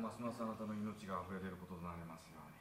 ますますあなたの命があふれ出ることとなりますように「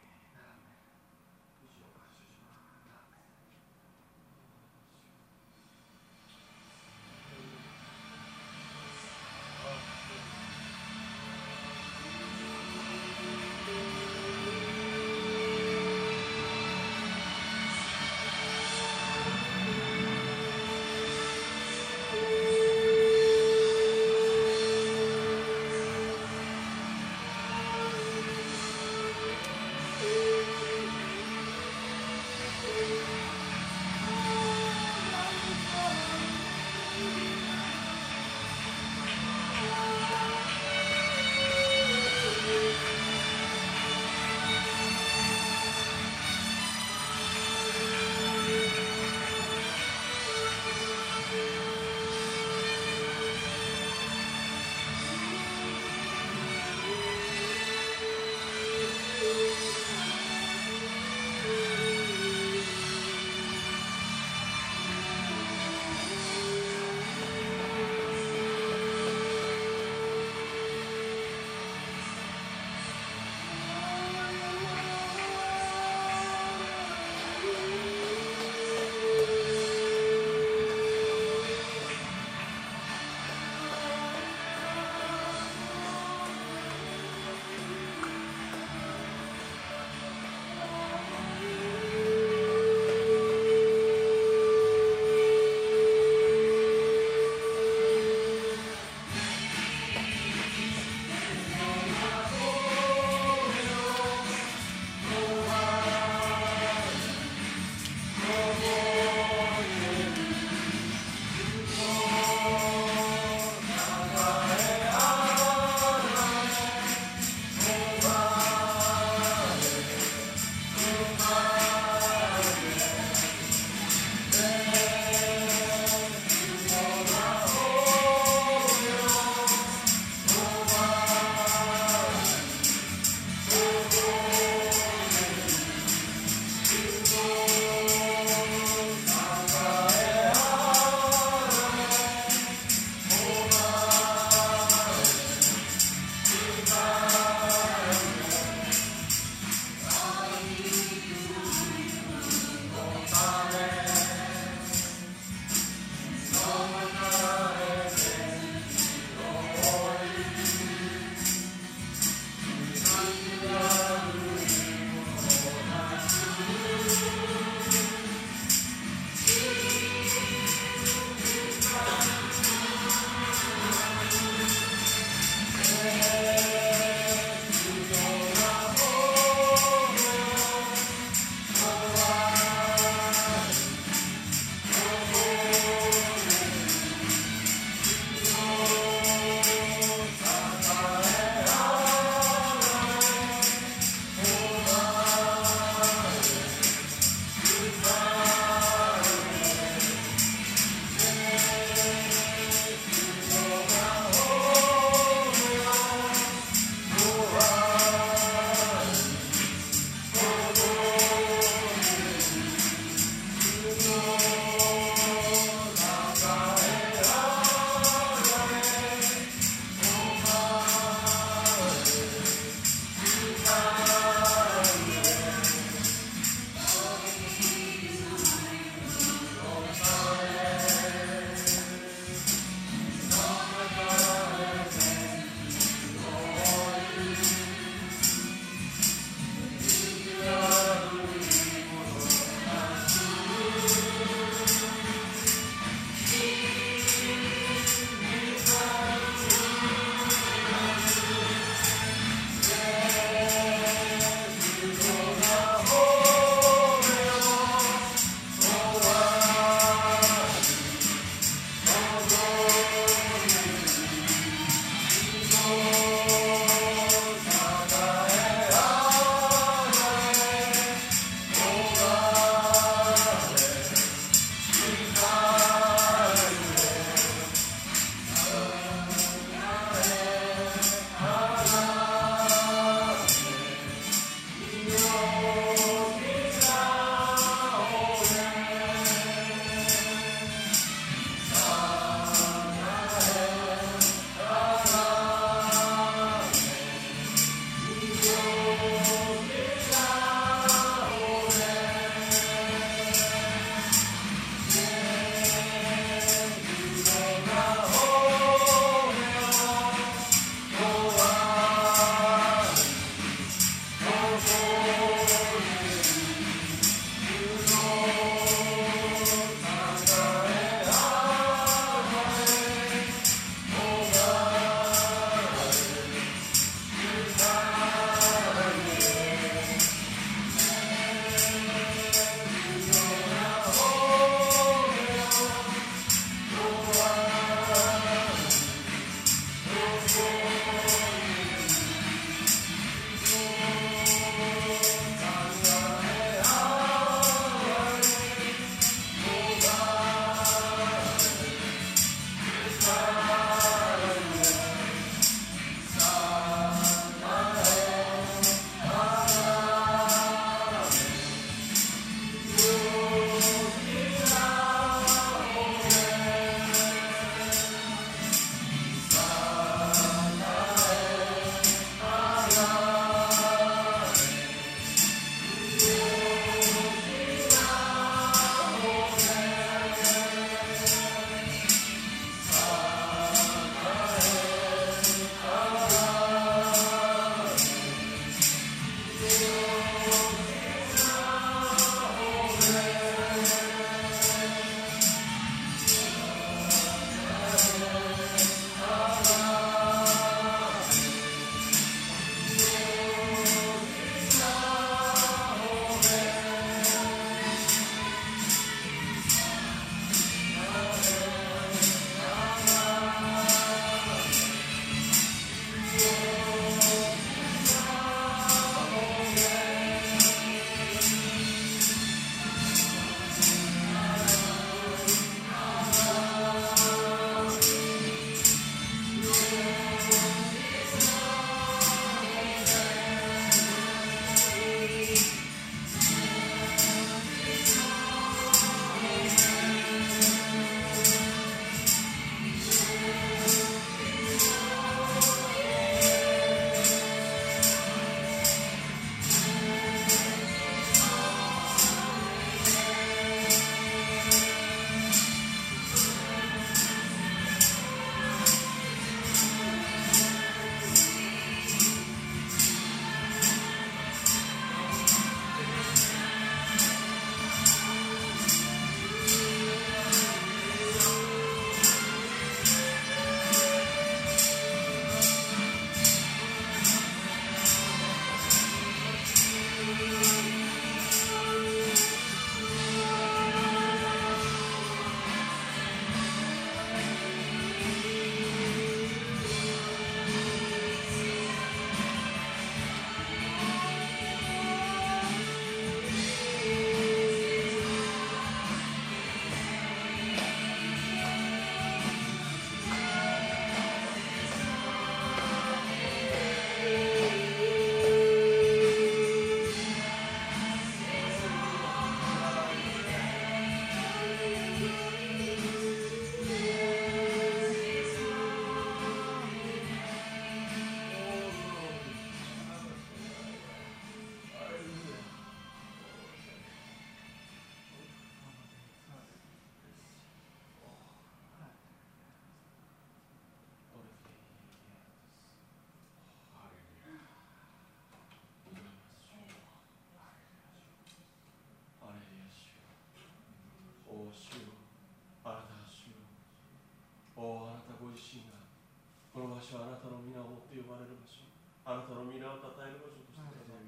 この場所はあなたの皆を持って呼ばれる場所。あなたの皆を称える場所としてください。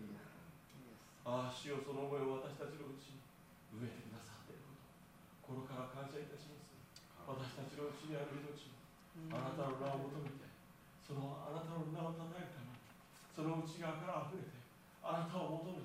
ああ主よその思いを私たちのうちに植えてくださっていること。心から感謝いたします。私たちのうちにある命を。あなたの名を求めてそのあなたの名を称えるためその内側からあれてあなたを求め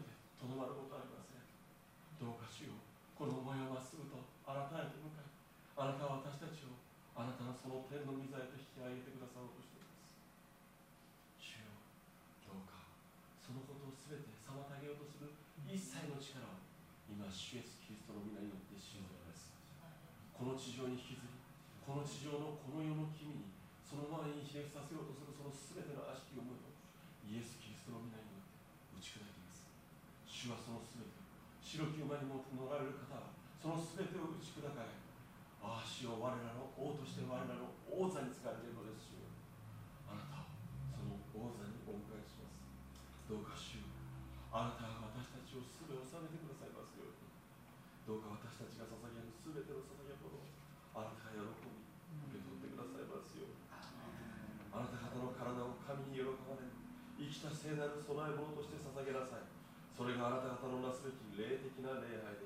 の地上に引きずりこの地上のこの世の君にその前にひれ伏させようとするその全ての悪しき思いをイエス・キリストの皆によって打ち砕きます。主はその全て白き馬にも乗られる方はその全てを打ち砕かれああ主よ我らの王として我らの王座に使われているのです主よ。あなたをその王座にお迎えします。どうか主よあなたが私たちをすべ収めてくださいます。ようにどうか私たちが捧げるすべての捧げ物をあなたが喜び受け取ってくださいますようにあなた方の体を神に喜ばれる生きた聖なる備え物として捧げなさい。それがあなた方のなすべき霊的な礼拝で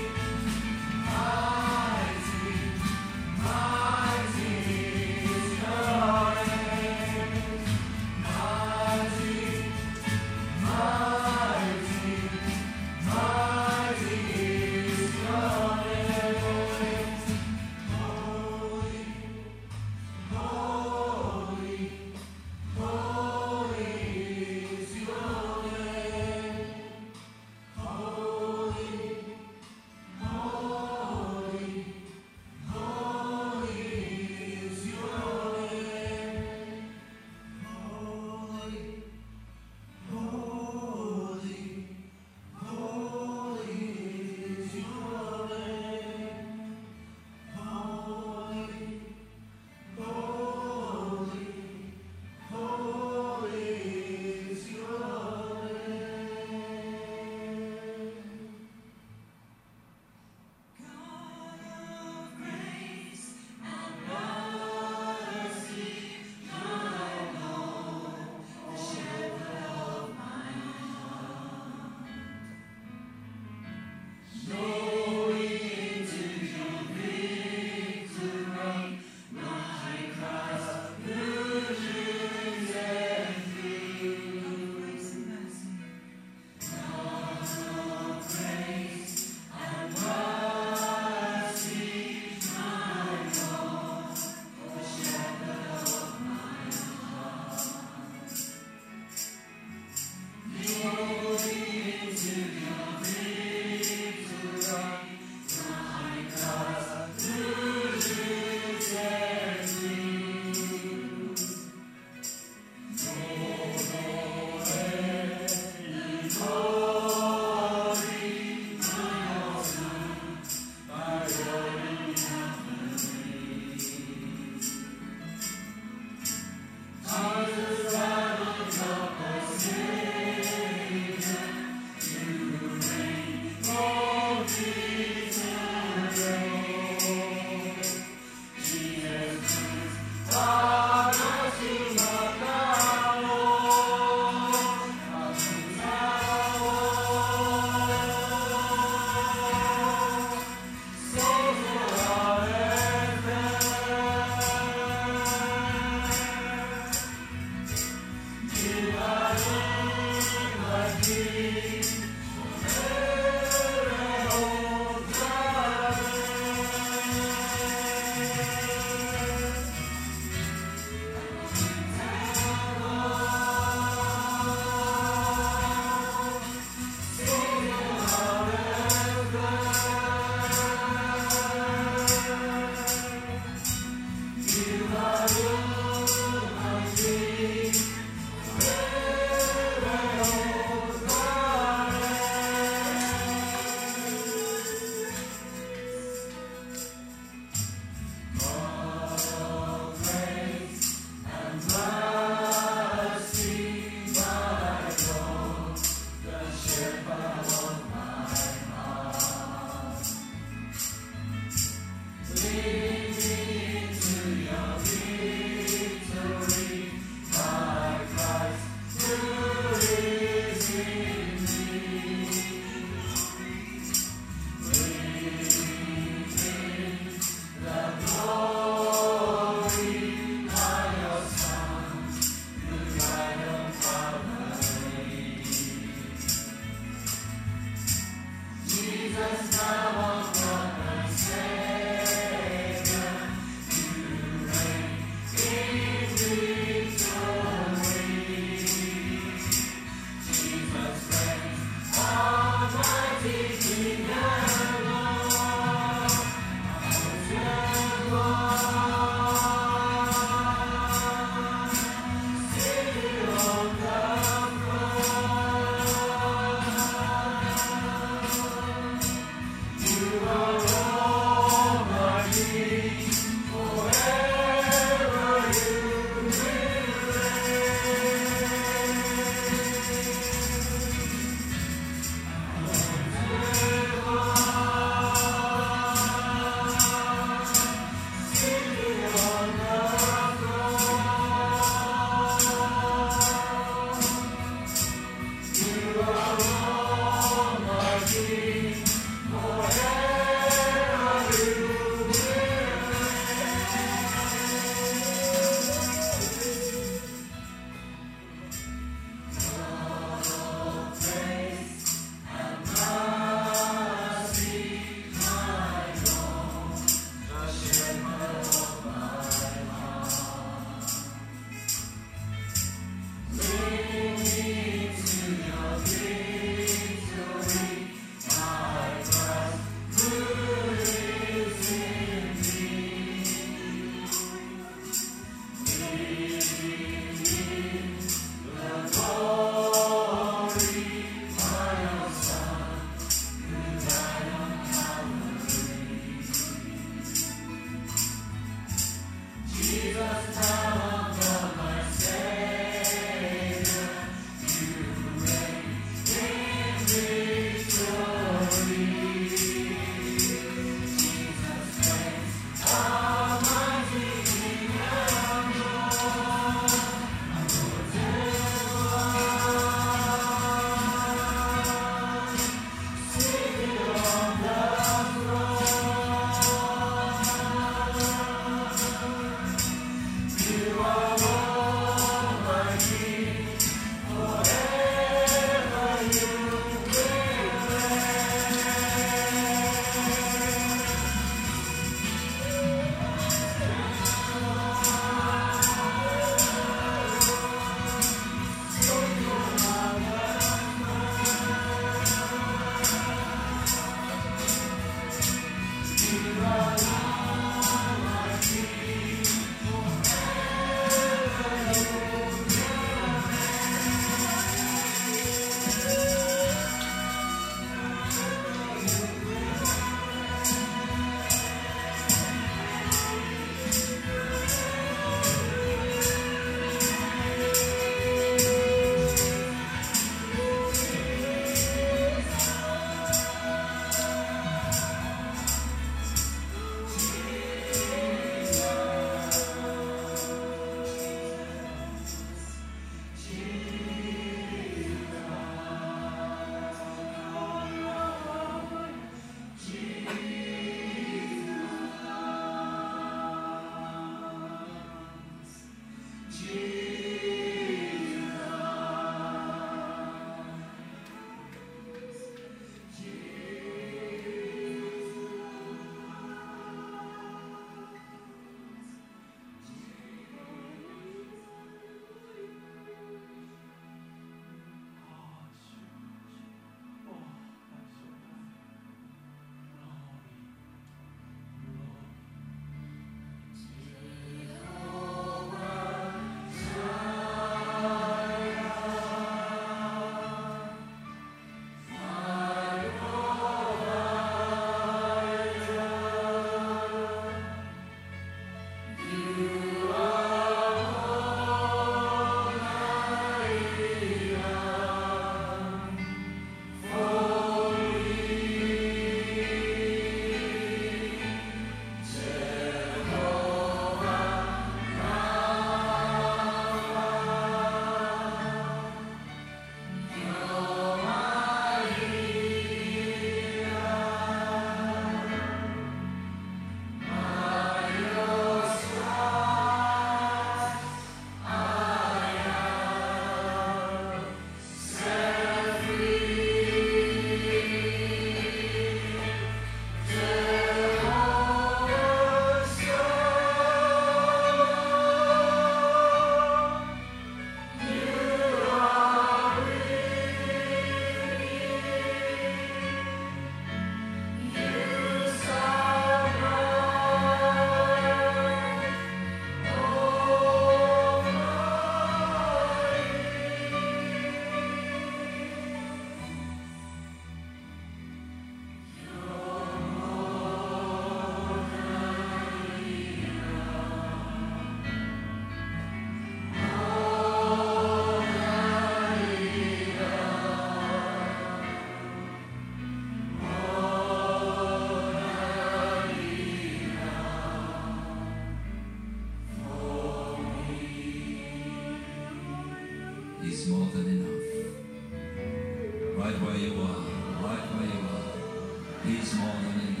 mismo, donde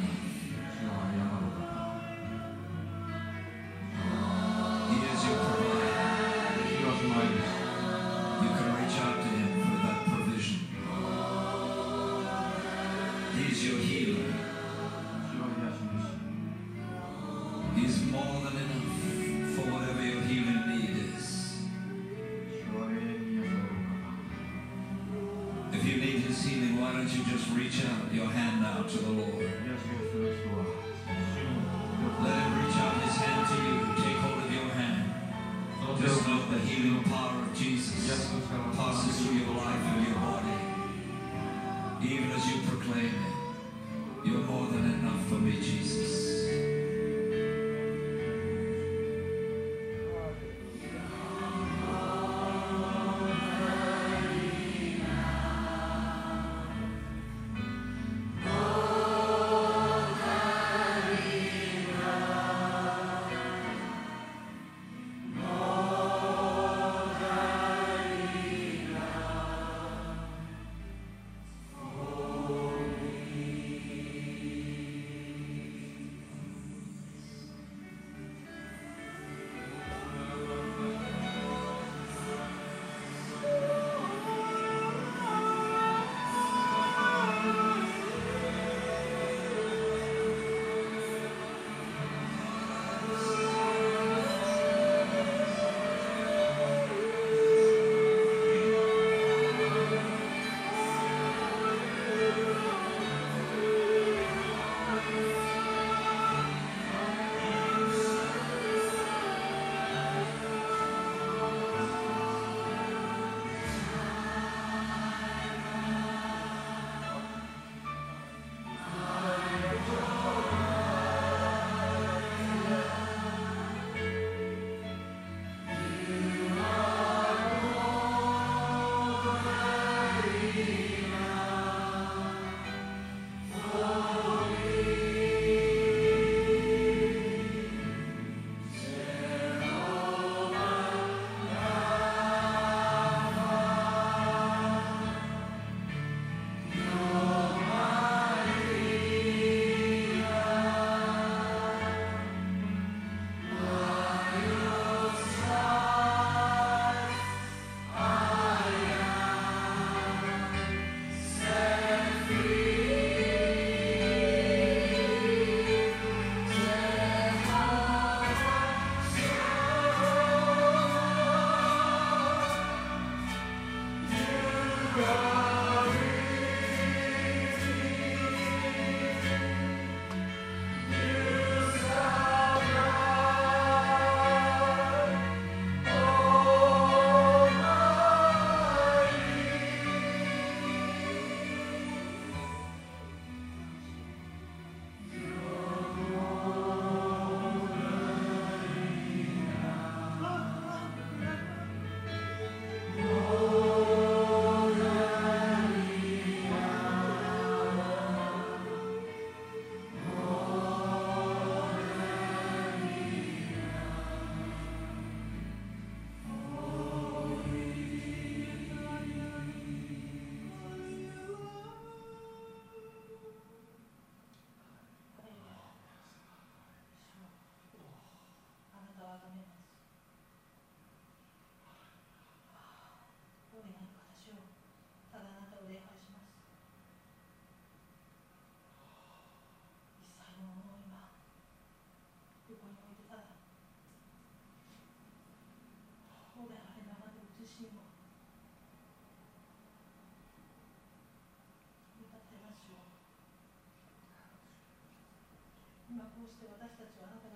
こうして私たちはあなた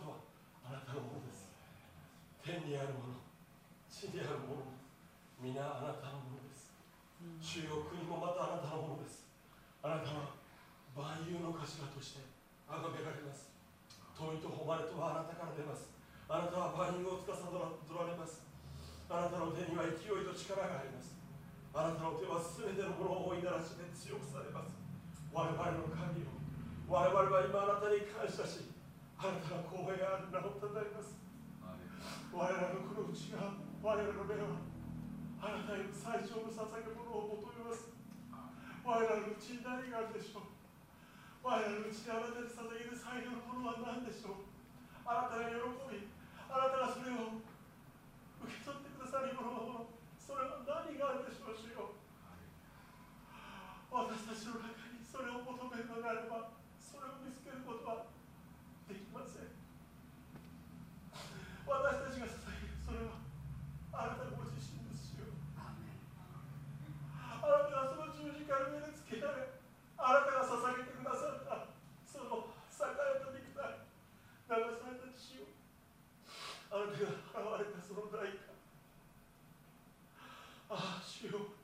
とはあなたのものです。天にあるもの地にあるもの皆あなたのものです。主よ国もまたあなたのものです。あなたは万有の頭として崇められます。富と誉れとはあなたから出ます。あなたは万有を司られます。あなたの手には勢いと力があります。あなたの手は全てのものを追い鳴らしで強くされます。我々の神よ。我々は今あなたに感謝しあなたの光栄ある名をたたえます。我々のこの内側我々の目はあなたへの最上の捧げ物を求めます。我々のうちに何があるでしょう。我々のうちにあなたに捧げる最良のものは何でしょう。あなたが喜びあなたがそれを受け取ってくださるものそれは何があるでしょう主よ。私たちの中にそれを求めるのであればそれを見つけることはできません私たちが捧げるそれはあなたご自身ですよあなたがその十字架の上でつけられあなたが捧げてくださったその栄えた肉体流された血をあなたが払われたその代価ああ主よ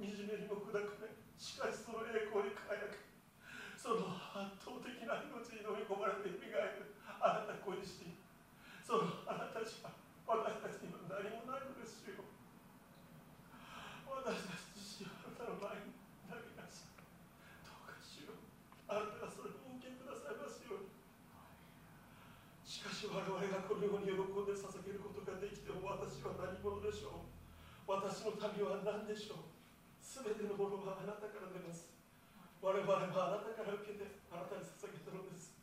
惨めにも砕かれしかしその栄光に輝くその圧倒的な命に飲み込まれて蘇るあなたご自身そのあなたしか私たちには何もないのですよ私たち自身あなたの前に投げ出しどうかしようあなたがそれをお受けくださいますようにしかし我々がこのように喜んで捧げることができても私は何者でしょう私の民は何でしょう？すべてのものはあなたから出ます。我々はあなたから受けてあなたに捧げたのです。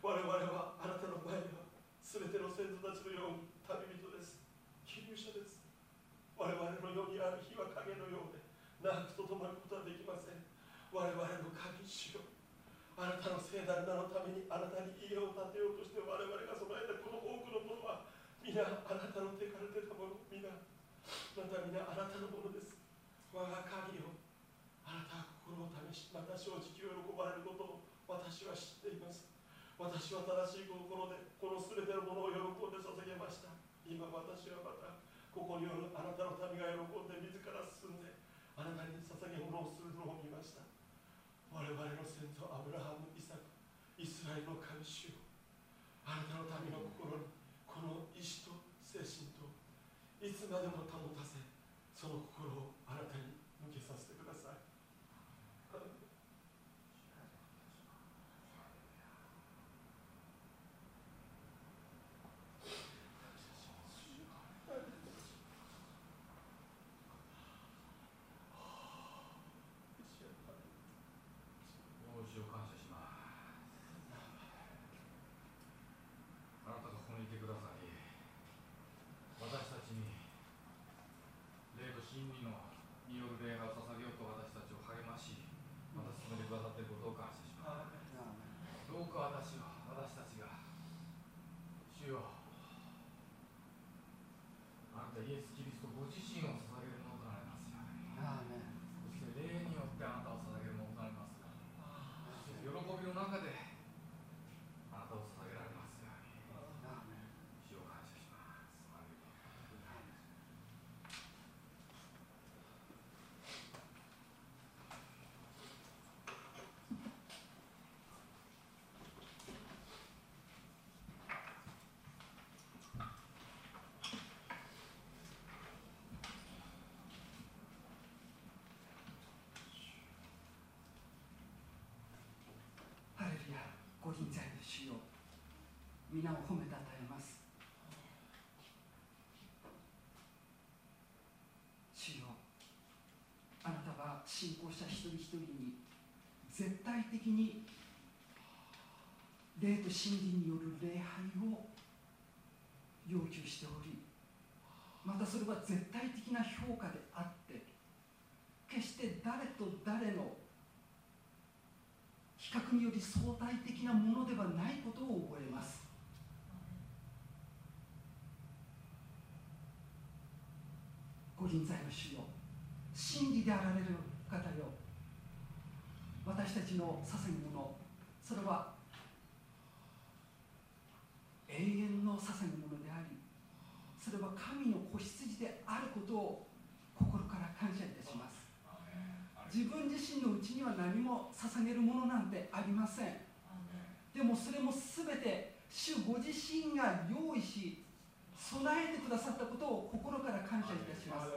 我々はあなたの前にはすべての先祖たちのように旅人です。寄入者です。我々の世にある日は影のようで長くとどまることはできません。我々の神主よ。あなたの聖なる名のためにあなたに家を建てようとして我々が備えたこの多くのものは皆あなたの手から出たもの。皆また皆あなたのものです。我が神よあなたは心を試しまた正直を喜ばれることを私は知っています。私は正しい心でこの全てのものを喜んで捧げました。今私はまたここによるあなたの民が喜んで自ら進んであなたに捧げ物をするのを見ました。我々の先祖アブラハム、イサク、イスラエルの神主よ。あなたの民の心にこの意志と精神といつまでも保たその心をあなたに向けさせてくださいお主を感謝しますあなたがここにいてくださり私たちに霊と真理のによる礼拝を捧げようと私たちを励ましまた進めてくださっていることを感謝します。どうか私は私たちが主よあなたイエス・キリストご自身を捧げるものとなりますようにそして霊によってあなたを捧げるものとなりますようにそして喜びの中であなたを捧げられますように主を感謝しますアレルヤハレルヤご臨在の主よ皆を褒めたたえます。主よあなたは信仰者一人一人に絶対的に霊と真理による礼拝を要求しておりまたそれは絶対的な評価であって決して誰と誰の比較により相対的なものではないことを覚えますご臨在の主よ。真理であられる方よ。私たちの捧げ物。それは永遠の捧げ物でありそれは神の子羊であることを心から感謝いたします。自分自身のうちには何も捧げるものなんてありません。でもそれも全て主ご自身が用意し備えてくださったことを心から感謝いたします。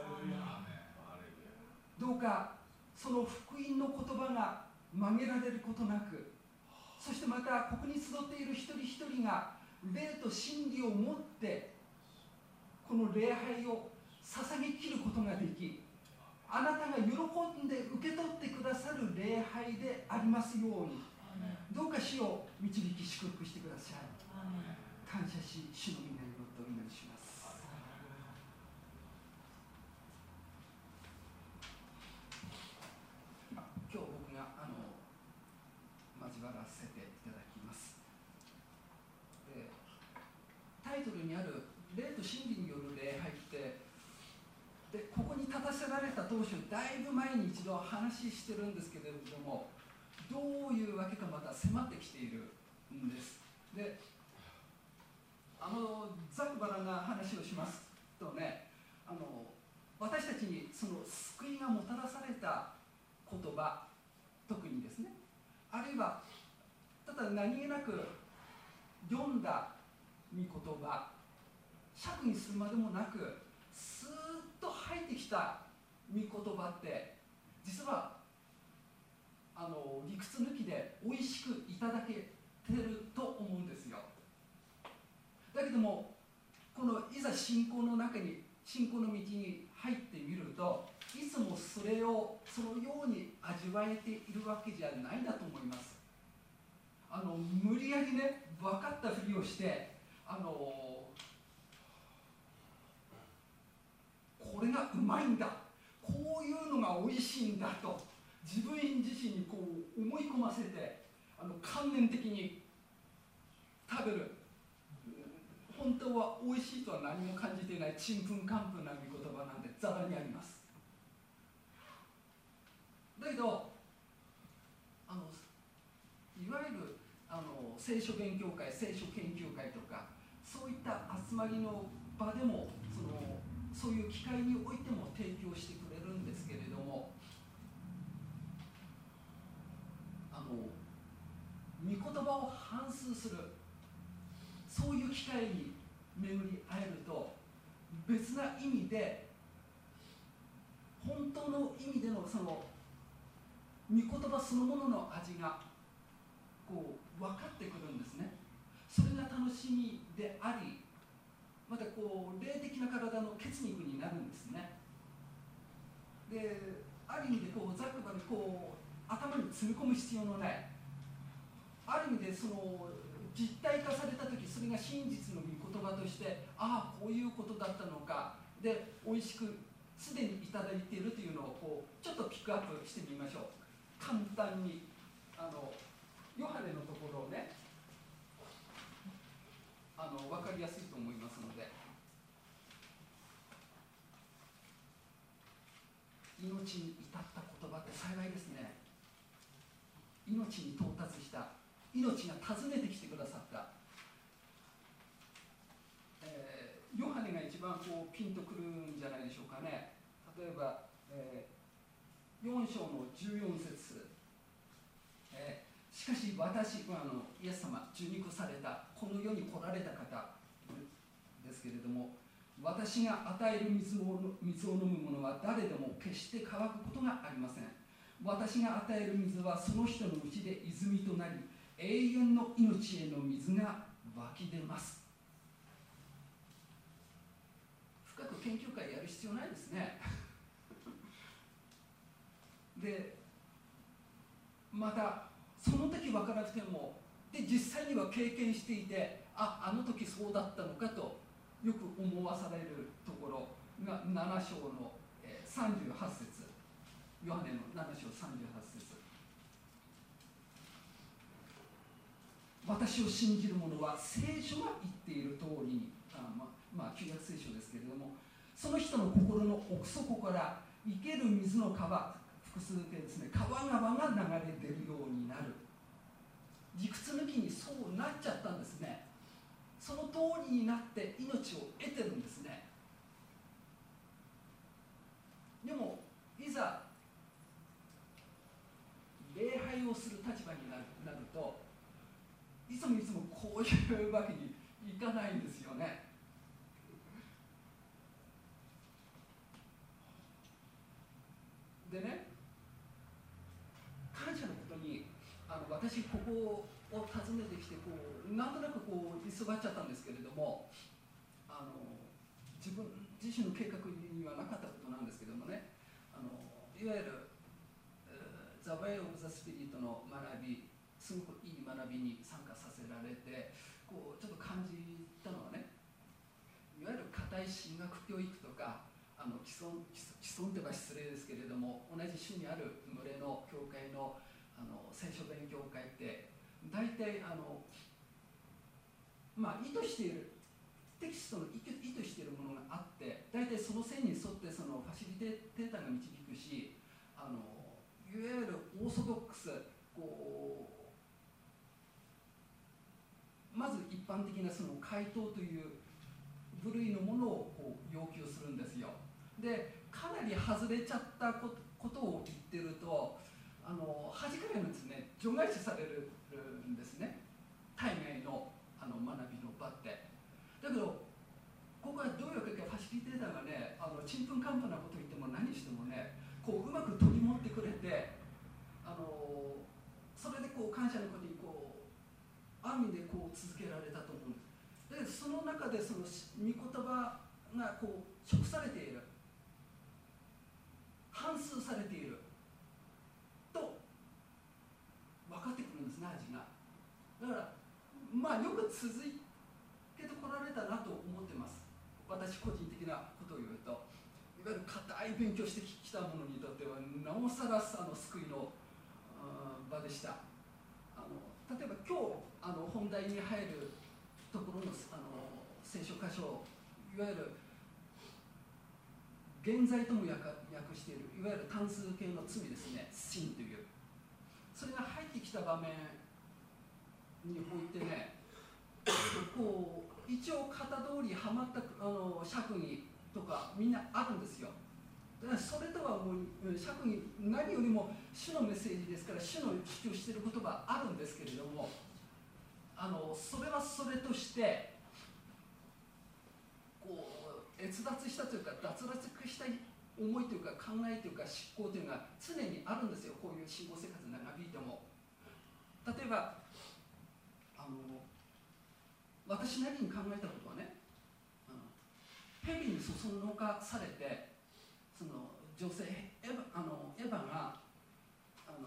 どうかその福音の言葉が曲げられることなくそしてまたここに集っている一人一人が霊と真理を持ってこの礼拝を捧げきることができあなたが喜んで受け取ってくださる礼拝でありますようにどうか死を導き祝福してください。感謝し主の皆によってお祈りします今日僕があの交わらせていただきますでタイトルにある「霊と真理による礼拝」ってでここに立たせられた当初だいぶ前に一度話してるんですけれどもどういうわけかまた迫ってきているんです。であのザクバラが話をしますとねあの私たちにその救いがもたらされた言葉特にですねあるいはただ何気なく読んだ御言葉釈にするまでもなくスーッと入ってきた御言葉って実はあの理屈抜きで美味しくいただけてると思うんですよ。だけどもこのいざ信仰の中に信仰の道に入ってみるといつもそれをそのように味わえているわけじゃないんだと思います。あの無理やりね分かったふりをしてあのこれがうまいんだ。こういうのが美味しいんだと自分自身にこう思い込ませてあの観念的に食べる。本当は美味しいとは何も感じていないちんぷんかんぷんな御言葉なんでざらにあります。だけどあのいわゆるあの聖書勉強会聖書研究会とかそういった集まりの場でもそのそういう機会においても提供してくれるんですけれどもあの御言葉を反芻する。そういう機会に巡り会えると別な意味で本当の意味でのその御言葉そのものの味がこう分かってくるんですね。それが楽しみでありまたこう霊的な体の血肉になるんですね。である意味でこうざくばにこう頭に詰め込む必要のないある意味でその実体化された時それが真実の御言葉としてああこういうことだったのか。で美味しくすでにいただいているというのをこうちょっとピックアップしてみましょう。簡単にあのヨハネのところをねあの分かりやすいと思いますので。命に至った言葉って幸いですね。命に到達した命が訪ねてきてくださった、えー、ヨハネが一番こうピンとくるんじゃないでしょうかね。例えば、えー、4章の14節、えー、しかし私はあのイエス様受肉された。この世に来られた方ですけれども私が与える水を水を飲む者は誰でも決して乾くことがありません。私が与える水はその人のうちで泉となり永遠の命への水が湧き出ます。深く研究会やる必要ないですね。でまたその時分からなくてもで実際には経験していてああの時そうだったのかとよく思わされるところが7章の38節。ヨハネの7章38節。私を信じる者は聖書が言っている通りにあま、まあ、旧約聖書ですけれどもその人の心の奥底から生ける水の川複数形ですね川川が流れ出るようになる。理屈抜きにそうなっちゃったんですね。その通りになって命を得てるんですね。でもいざ礼拝をする立場になるいつもいつもこういうわけにいかないんですよね。でね感謝のことにあの私ここを訪ねてきてこうなんとなくこう居座っちゃったんですけれどもあの自分自身の計画にはなかったことなんですけどもね。あのいわゆる「ザ・ウェイ・オブ・ザ・スピリット」の学びすごくいい学びにられてこうちょっと感じたのはねいわゆる硬い進学教育とかあの既存既存っては失礼ですけれども同じ種にある群れの教会のあの聖書勉強会って大体あのまあ意図しているテキストの意図しているものがあって大体その線に沿ってそのファシリテーターが導くしあのいわゆるオーソドックスこうまず一般的なその回答という部類のものをこう要求するんですよ。でかなり外れちゃったことを言ってるとあの弾かれるんですね。除外視されるんですね。対外のあの学びの場って。だけどここはどういうわけかファシリテーターがねあのちんぷんかんぷんなこと言っても何してもねこううまく取り持ってくれてあのそれでこう感謝のことにうある意味でこう続けられたと思う。んですでその中でその御言葉がこう食されている。反数されている。と分かってくるんですね味が。だからまあよく続けてこられたなと思ってます。私個人的なことを言うと。いわゆる硬い勉強してきた者にとってはなおさらあの救いの場でした。あの例えば今日あの本題に入るところのあの聖書箇所いわゆる現在とも訳しているいわゆる単数形の罪ですね。真という。それが入ってきた場面においてねこう一応型通りはまったあの釈義とかみんなあるんですよ。それとはもう釈義何よりも主のメッセージですから主の主張している言葉あるんですけれどもあのそれはそれとしてこう閲脱したというか脱落した思いというか考えというか執行というのが常にあるんですよ。こういう信仰生活長引いても。例えばあの私なりに考えたことはねあの蛇にそそのかされてその女性エヴァあのエヴァがあの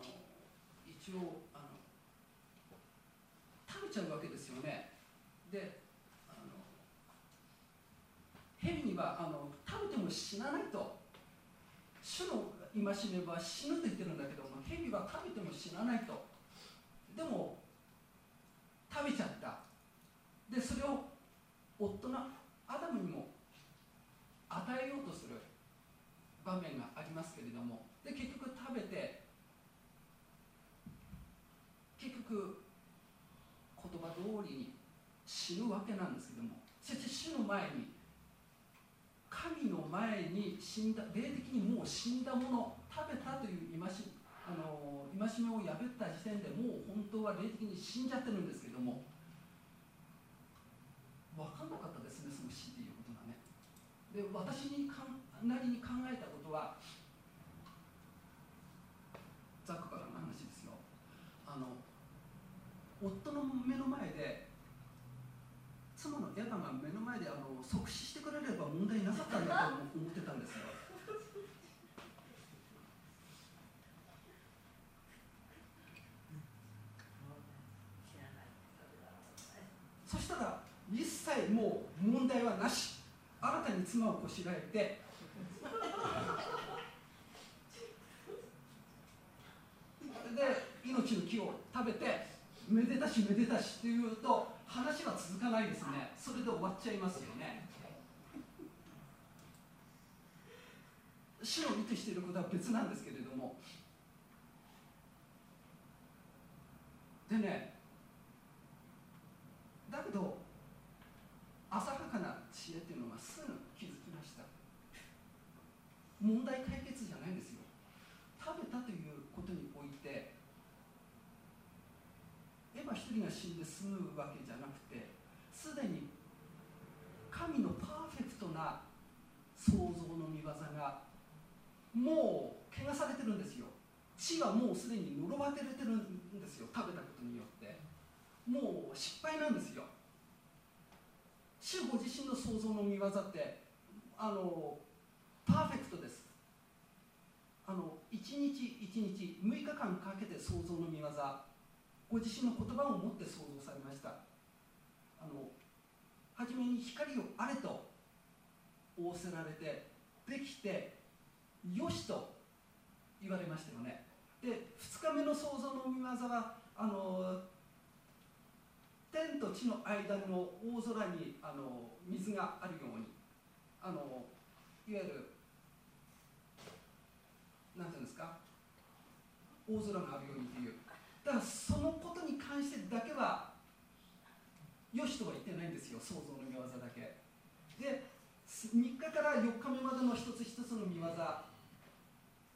一応ちゃうわけですよね。であの蛇にはあの食べても死なないと。主の戒めは死ぬと言ってるんだけども蛇は食べても死なないと。でも食べちゃった。でそれを夫のアダムにも与えようとする場面がありますけれども。で結局食べて結局通りに死ぬわけなんですけどもそして死の前に神の前に死んだ霊的にもう死んだもの食べたという戒あの戒めを破った時点でもう本当は霊的に死んじゃってるんですけども分かんなかったですねその死っていうことがね。で私にかなりに考えたことはザックからの話ですよあの夫の目の前で妻のエヴァが目の前であの即死してくれれば問題なかったんだと思ってたんですよ。そしたら一切もう問題はなし。新たに妻をこしらえて。で命の木を食べて。めでたしめでたしっていうと話は続かないですね。それで終わっちゃいますよね。主の意図していることは別なんですけれども。でねだけど浅はかな知恵っていうのがすぐ気づきました。問題解決じゃないんですよ。食べたということにおいてエヴァ一人が死んで済むわけじゃなくてすでに神のパーフェクトな創造の見業がもう汚されてるんですよ。血はもうすでに呪われてるんですよ食べたことによって。もう失敗なんですよ。主ご自身の創造の見業ってあのパーフェクトです。あの一日一日6日間かけて創造の見業。ご自身の言葉を持って創造されました。あの初めに光をあれと仰せられてできてよしと言われましたよね。で2日目の創造の見業はあの天と地の間の大空にあの水があるようにあのいわゆるなんていうんですか大空があるようにというだからそのことに関してだけはよしとは言ってないんですよ創造の見業だけ。で3日から4日目までの一つ一つの見業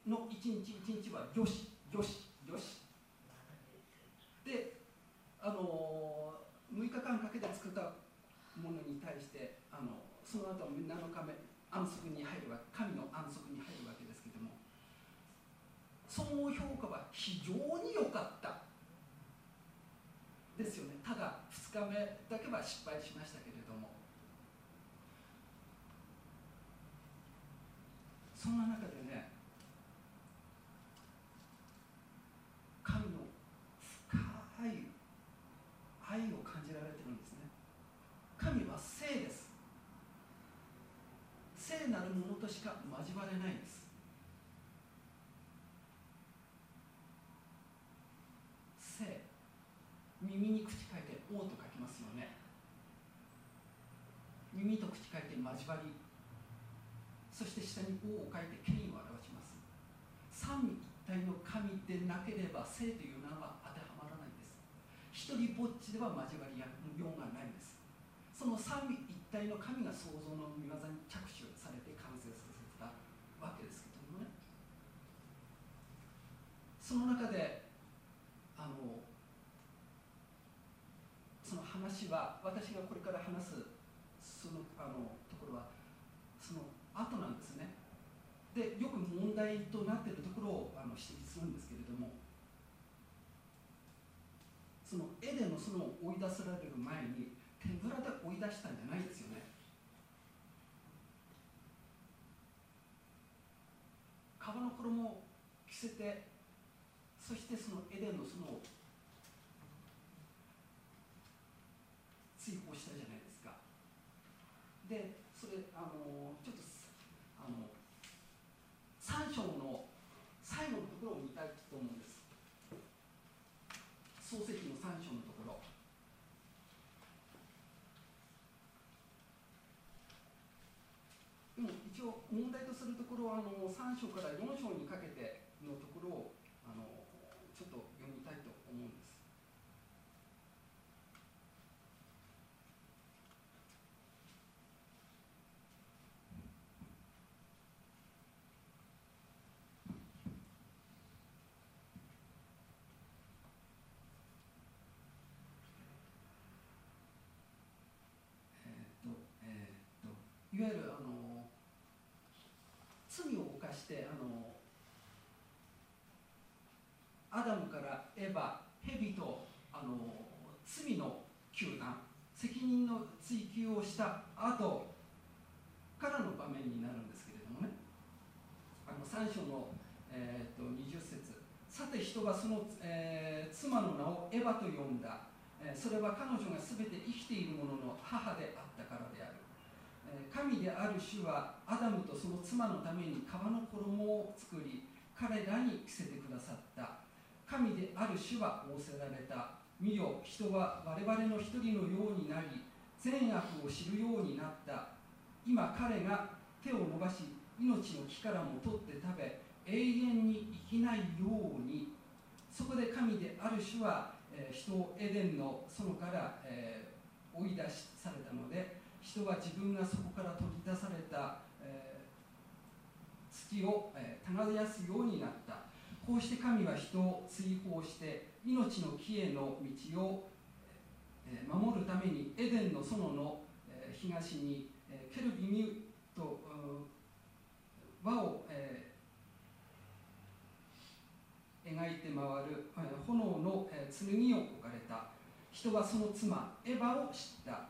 の一日一日はよしよしよし。であの6日間かけて作ったものに対してあのその後7日目安息に入るわ神の安息に入る。その評価は非常に良かった。ですよね。ただ2日目だけは失敗しましたけれども。そんな中でね神の深い愛を感じられてるんですね。神は聖です。聖なるものとしか交われないんです聖耳に口書いて「王」と書きますよね耳と口書いて交わりそして下に「王」を書いて権威を表します。三位一体の神でなければ聖という名は当てはまらないんです。一人ぼっちでは交わりやようがないんです。その三位一体の神が創造の御業に着手されて完成させたわけですけどもね。その中であのその話は私がこれから話すそのあのところはその後なんです。でよく問題となっているところをあの指摘するんですけれどもそのエデンの園を追い出される前に手ぶらで追い出したんじゃないですよね。皮の衣を着せてそしてそのエデンの園を追放したじゃないですかでそれあのちょっとあの3章の最後のところを見たいと思うんです創世記の3章のところでも一応問題とするところはあの3章から4章にかけてのところをあのちょっと読みたいと思うんですえーっとえーっといわゆるあの罪を犯してあのアダムエヴァヘビとあの罪の糾弾責任の追及をした後からの場面になるんですけれどもね。あの3章の、えー、と20節。さて人がその、えー妻の名をエヴァと呼んだ、えーそれは彼女が全て生きているものの母であったからである。えー神である主はアダムとその妻のために皮の衣を作り彼らに着せてくださった。神である主は仰せられた。見よ人は我々の一人のようになり善悪を知るようになった。今彼が手を伸ばし命の木からも取って食べ永遠に生きないように。そこで神である種は、えー人をエデンの園から、えー追い出しされたので人は自分がそこから取り出された、えー土を、えー耕すようになった。こうして神は人を追放して命の木への道を、守るためにエデンの園の、東に、ケルビミと輪を、描いて回る、炎の、剣を置かれた。人はその妻エヴァを知った、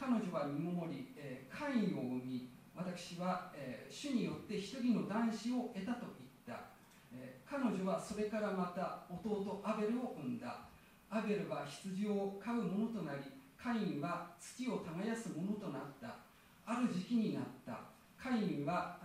彼女は身ごもり、カインを生み私は、主によって一人の男子を得たと、彼女はそれからまた弟アベルを産んだ。アベルは羊を飼う者となりカインは土を耕す者となった。ある時期になった。カインは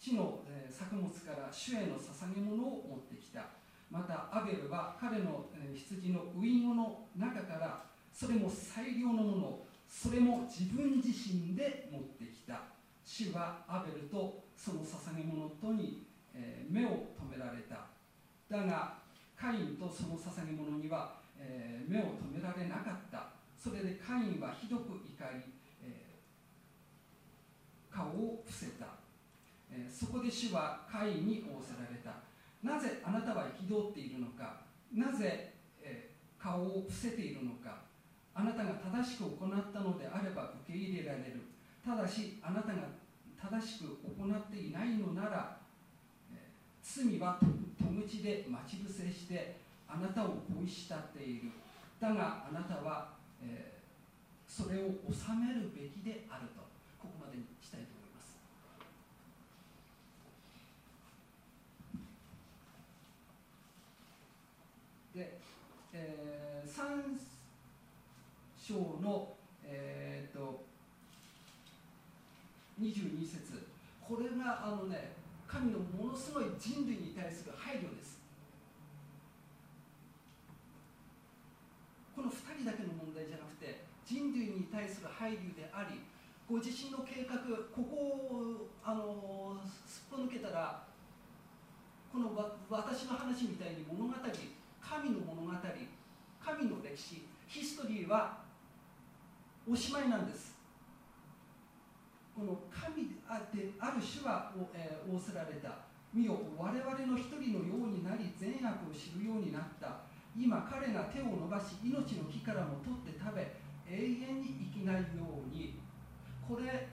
地の、作物から主への捧げ物を持ってきた。またアベルは彼の、羊のウイゴの中からそれも最良のものそれも自分自身で持ってきた。主はアベルとその捧げ物とに、えー目を留められた。だがカインとその捧げ物には、えー目を留められなかった。それでカインはひどく怒り、えー顔を伏せた、えそこで主はカインに仰せられた。なぜあなたは憤っているのか？なぜ、え顔を伏せているのか？あなたが正しく行ったのであれば受け入れられる。ただしあなたが正しく行っていないのなら、罪は戸口で待ち伏せしてあなたを恋したっている。だがあなたは、えーそれを収めるべきであるとここまでにしたいと思います。で、えー、3章の、えー、と22節。これがあのね神のものすごい人類に対する配慮です。この2人だけの問題じゃなくて人類に対する配慮でありご自身の計画ここをあのすっぽ抜けたらこの私の話みたいに物語神の物語神の歴史ヒストリーはおしまいなんです。この神である種は、おえー仰せられた。見よ我々の一人のようになり善悪を知るようになった。今彼が手を伸ばし命の木からも取って食べ永遠に生きないように。これ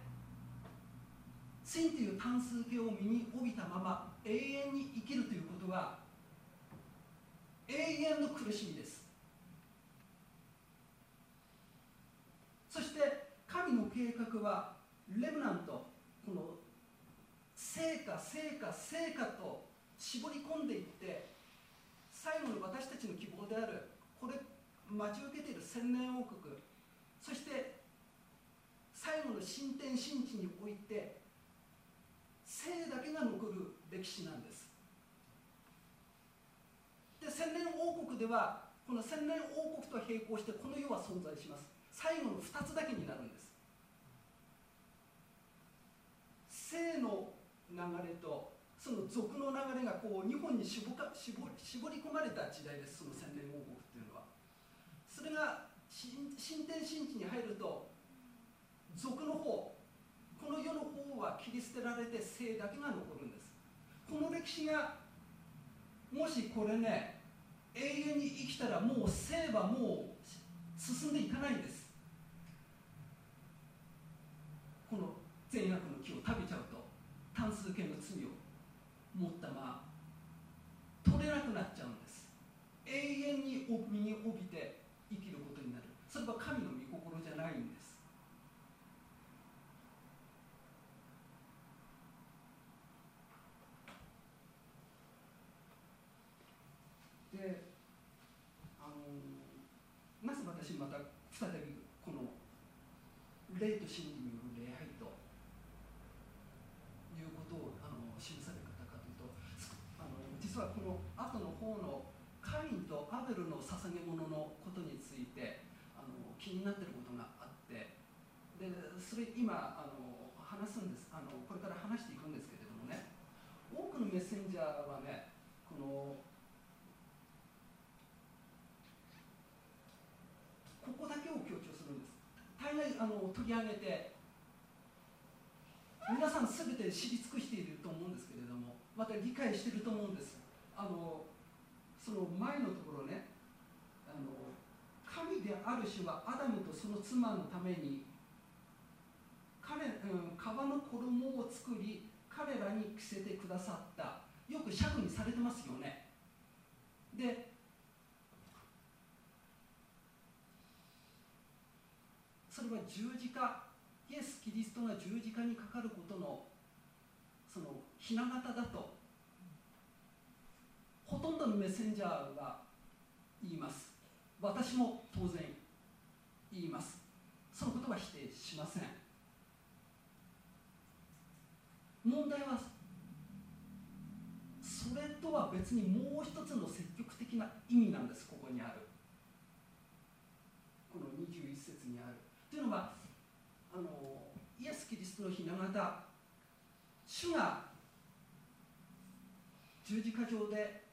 sin という単数形を身に帯びたまま永遠に生きるということは永遠の苦しみです。そして神の計画はレムナントこの成果成果成果と絞り込んでいって最後の私たちの希望であるこれ待ち受けている千年王国そして最後の新天新地において生だけが残る歴史なんです。で千年王国ではこの千年王国と並行してこの世は存在します。最後の2つだけになるんです。生の流れとその俗の流れがこう日本に絞か絞り絞り込まれた時代ですその千年王国っていうのは。それが新天新地に入ると俗の方この世の方は切り捨てられて生だけが残るんです。この歴史がもしこれね永遠に生きたらもう生はもう進んでいかないんです。この善悪の木を食べちゃうと単数形の罪を持ったまま取れなくなっちゃうんです。永遠に身に帯びて生きることになる。それは神の御心じゃないんです。であのなぜ私また再びこの霊と真理による礼拝ということをあの記されたかというとあの実はこの後の方のカインとアベルの捧げ物のことについてあの気になっていることがあってでそれ今あの話すんです。あのこれから話していくんですけれどもね多くのメッセンジャーはねこのここだけを強調するんです。大概あの取り上げて皆さん全て知り尽くしていると思うんですけれどもまた理解していると思うんです。あのその前のところね神である種はアダムとその妻のために彼、うん、皮の衣を作り彼らに着せてくださった。よく釈にされてますよね。でそれは十字架イエス・キリストが十字架にかかることのそのひな形だとほとんどのメッセンジャーが言います。私も当然言います。そのことは否定しません。問題はそれとは別にもう一つの積極的な意味なんです。ここにある。この21節にある。というのはあのイエス・キリストのひな形主が十字架上で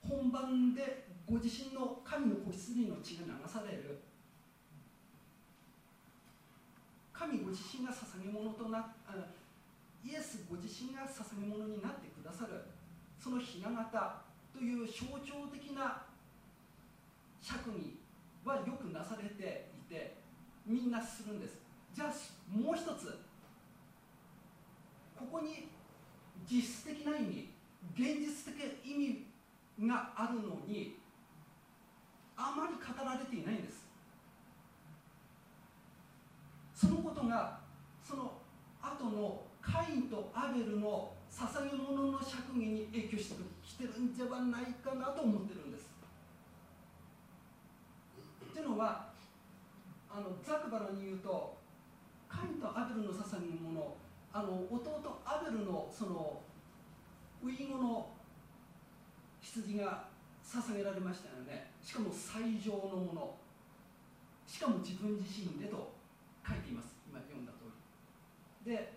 本番でご自身の神の子羊の血が流される。神ご自身が捧げ物となイエスご自身が捧げ物になってくださる。そのひな形という象徴的な釈義はよくなされていてみんなするんです。じゃあもう一つここに実質的な意味現実的意味があるのにあまり語られていないんです。そのことがその後のカインとアベルの捧げ物の釈義に影響してきてるんじゃないかなと思ってるんです。っていうのはあのザクバラに言うとカインとアベルの捧げ物あの弟アベルのそのウイゴの羊が捧げられましたよね。しかも最上のもの。しかも自分自身でと書いています。今読んだ通り。で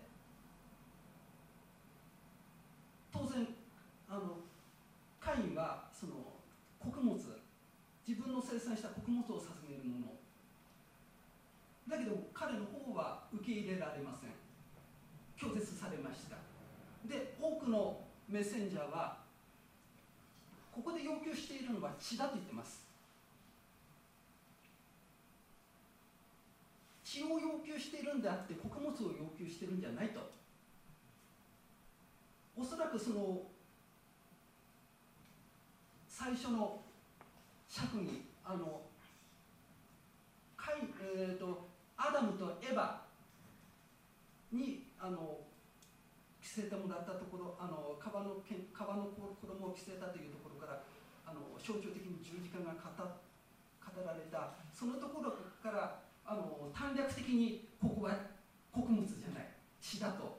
当然あのカインはその穀物。自分の生産した穀物を捧げるもの。だけど彼の方は受け入れられません。拒絶されました。で多くのメッセンジャーはここで要求しているのは血だと言ってます。血を要求しているんであって穀物を要求しているんじゃないと。おそらくその最初の釈にあのカイ、えーと、アダムとエバにあの着せてもらったところあの皮の皮の衣を着せたというところ。あの象徴的に十字架が語語られたそのところからあの短絡的にここは穀物じゃない血だと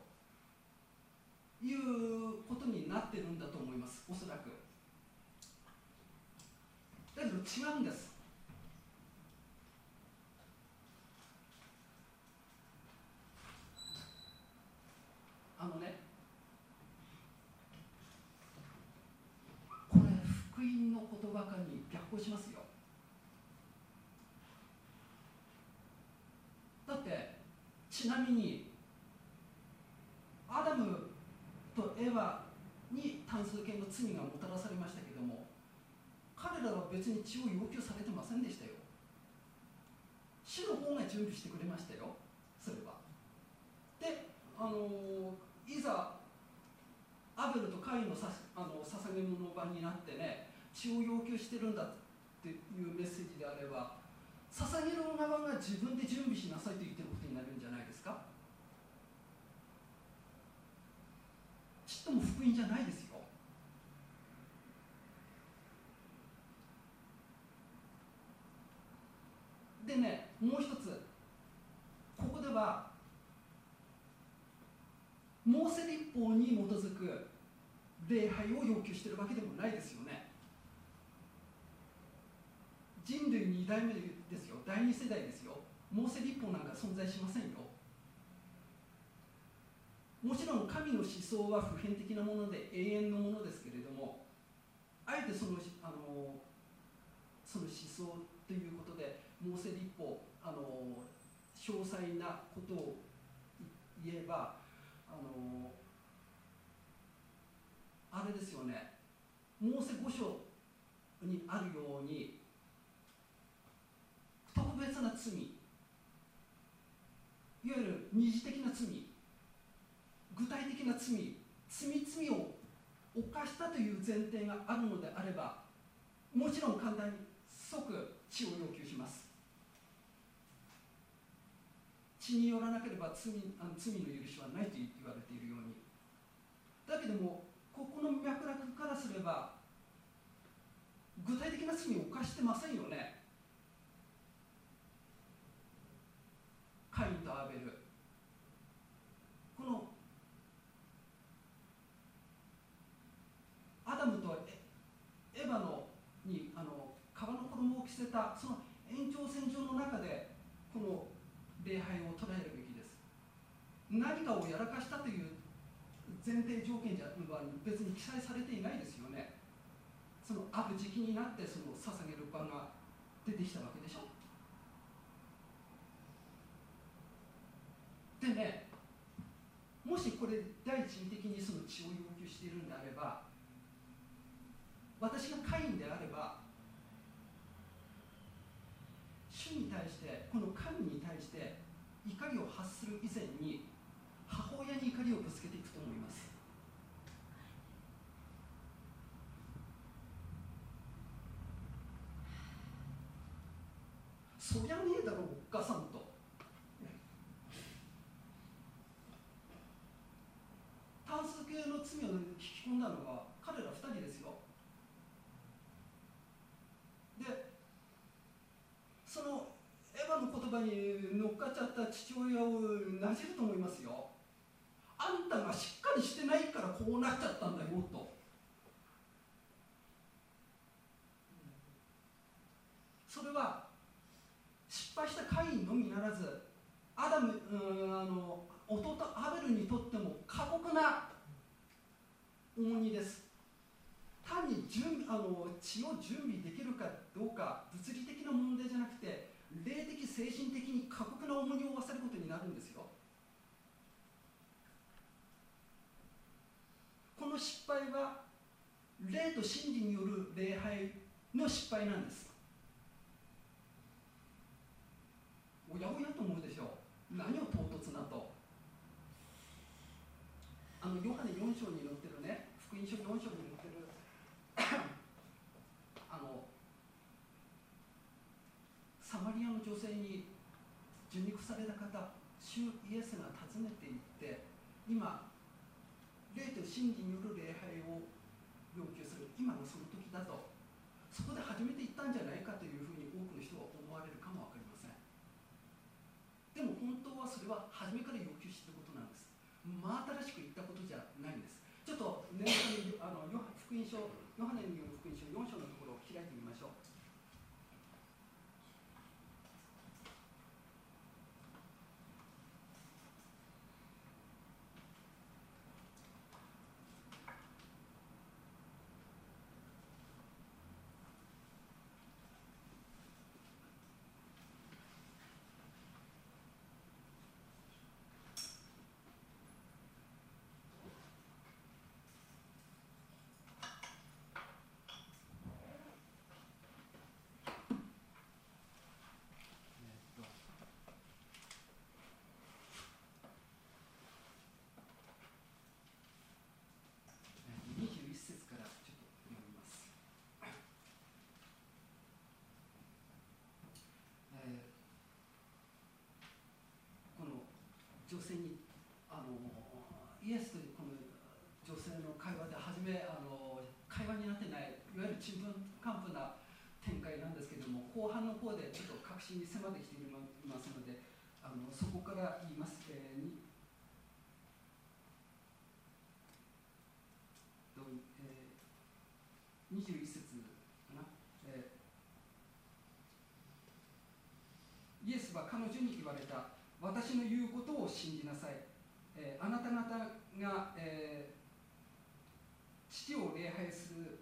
いうことになってるんだと思いますおそらく。だけど違うんです。あのねこれ福音の言葉かに逆行しますよ。だってちなみにアダムとエヴァに単数形の罪がもたらされましたけども彼らは別に血を要求されてませんでしたよ。主の方が準備してくれましたよ。それは。であのいざアベルとカインのさあの捧げ物の場になってね血を要求してるんだっていうメッセージであれば捧げる側が自分で準備しなさいと言ってることになるんじゃないですか？ちっとも福音じゃないですよ。でねもう一つ。ここではモーセ立法に基づく礼拝を要求してるわけでもないですよね。人類2代目ですよ。第2世代ですよ。モーセ立法なんか存在しませんよ。もちろん神の思想は普遍的なもので永遠のものですけれどもあえてそのあのその思想ということでモーセ立法あの詳細なことを言えばあのあれですよね。モーセ五章にあるように特別な罪。いわゆる二次的な罪。具体的な罪。罪罪を犯したという前提があるのであればもちろん簡単に即死を要求します。血によらなければ罪あの罪の許しはないと言われているように。だけどもここの脈絡からすれば具体的な罪を犯してませんよね。カインとアベル。このアダムとエエヴァのにあの皮の衣を着せたその延長線上の中でこの礼拝を捉えるべきです。何かをやらかしたという前提条件じゃ別に記載されていないですよね。そのある時期になってその捧げる場が出てきたわけでしょ。でねもしこれ第一義的にその血を要求しているんであれば私がカインであれば主に対してこの神に対して怒りを発する以前に母親に怒りをぶつけていくと思います。そりゃねえだろおっかさんと単数形の罪を引き込んだのは彼ら2人ですよ。でそのエヴァの言葉に乗っかっちゃった父親をなじると思いますよ。あんたがしっかりしてないからこうなっちゃったんだよと。それは失敗したカインのみならずアダムあの弟アベルにとっても過酷な重荷です。単に準あの血を準備できるかどうか物理的な問題じゃなくて霊的精神的に過酷な重荷を負わせることになるんですよ。この失敗は霊と真理による礼拝の失敗なんです。おやおやと思うでしょう。何を唐突なと。あのヨハネ4章に載ってるね。福音書4章に載ってる あのサマリアの女性に受肉された方主イエスが訪ねていって今霊と真理による礼拝を要求する今がその時だとそこで初めて言ったんじゃないかというふうに多くの人は思われるかも分かりません。でも本当はそれは初めから要求していることなんです。真新しく言ったことじゃないんですちょっと念のあのヨハ福音書ヨハネによる福音書4章のところを開いてみましょうえっとえっと21節からちょっと読みます。えーこの女性にあのイエスというこの女性の会話で初めあの会話になってないいわゆるちんぷんかんぷんな展開なんですけども後半の方でちょっと確信に迫ってきていますのであのそこから言います、えーにとえー、21節かな、えーイエスは彼女に言われた。私の言うことを信じなさい。えーあなた方が、えー父を礼拝する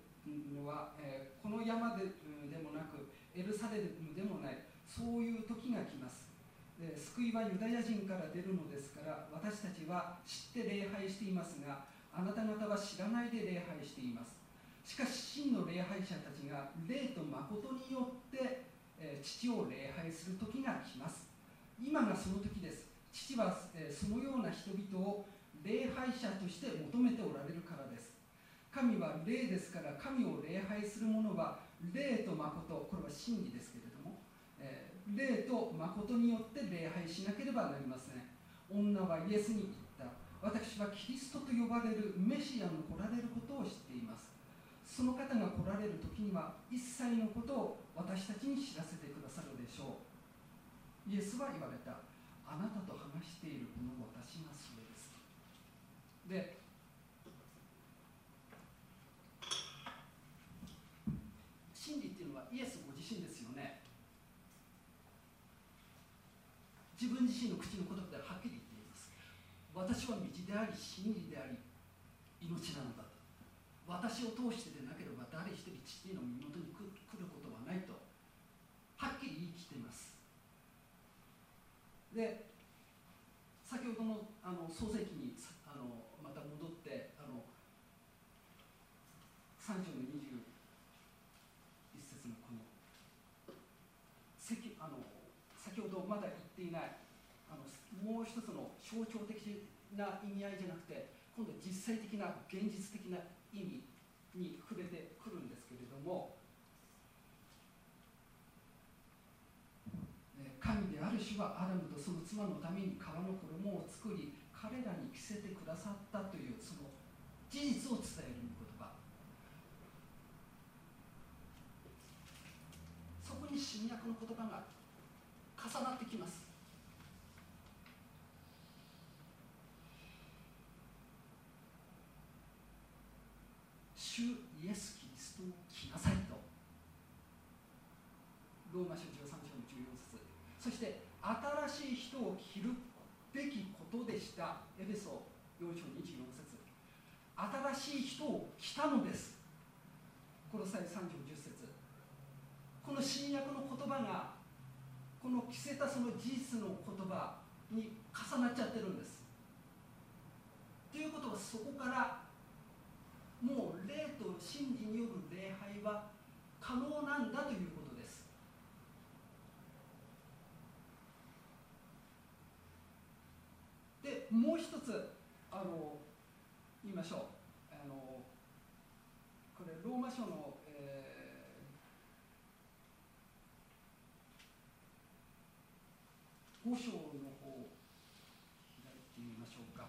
のは、えーこの山ででもなくエルサレムでもないそういう時が来ます。救いはユダヤ人から出るのですから私たちは知って礼拝していますがあなた方は知らないで礼拝しています。しかし真の礼拝者たちが霊と誠によって、え父を礼拝する時が来ます。今がその時です。父は、そのような人々を礼拝者として求めておられるからです。神は霊ですから神を礼拝する者は霊と誠これは真理ですけれども、え霊と誠によって礼拝しなければなりません。女はイエスに言った。私はキリストと呼ばれるメシアの来られることを知っています。その方が来られる時には一切のことを私たちに知らせてくださるでしょう。イエスは言われた。あなたと話しているこの私がそれですで真理っていうのはイエスご自身ですよね。自分自身の口の言葉ではっきり言っています。私は道であり真理であり命なのだと。私を通してでなければ誰一人父の身元に来ることはないとはっきり言い切っています。で先ほどのあの創世記にあのまた戻ってあの3章の21節のこのあの先ほどまだ言っていないあのもう一つの象徴的な意味合いじゃなくて今度実際的な現実的な意味に触れてくるんですけれどもえー神である主はアダムとその妻のために革の衣を作り彼らに着せてくださったというその事実を伝える言葉そこに新約の言葉が重なってきます主イエス・キリストを着なさいとローマ書13章の14節そして新しい人を着るべきことでしたエペソ4章24節新しい人を着たのです。この際3章10節。この新約の言葉がこの着せたその事実の言葉に重なっちゃってるんです。ということはそこからもう霊と真理による礼拝は可能なんだということです。でもう一つあの言いましょう。あのこれローマ書の、えー、5章の方を開いてみましょうか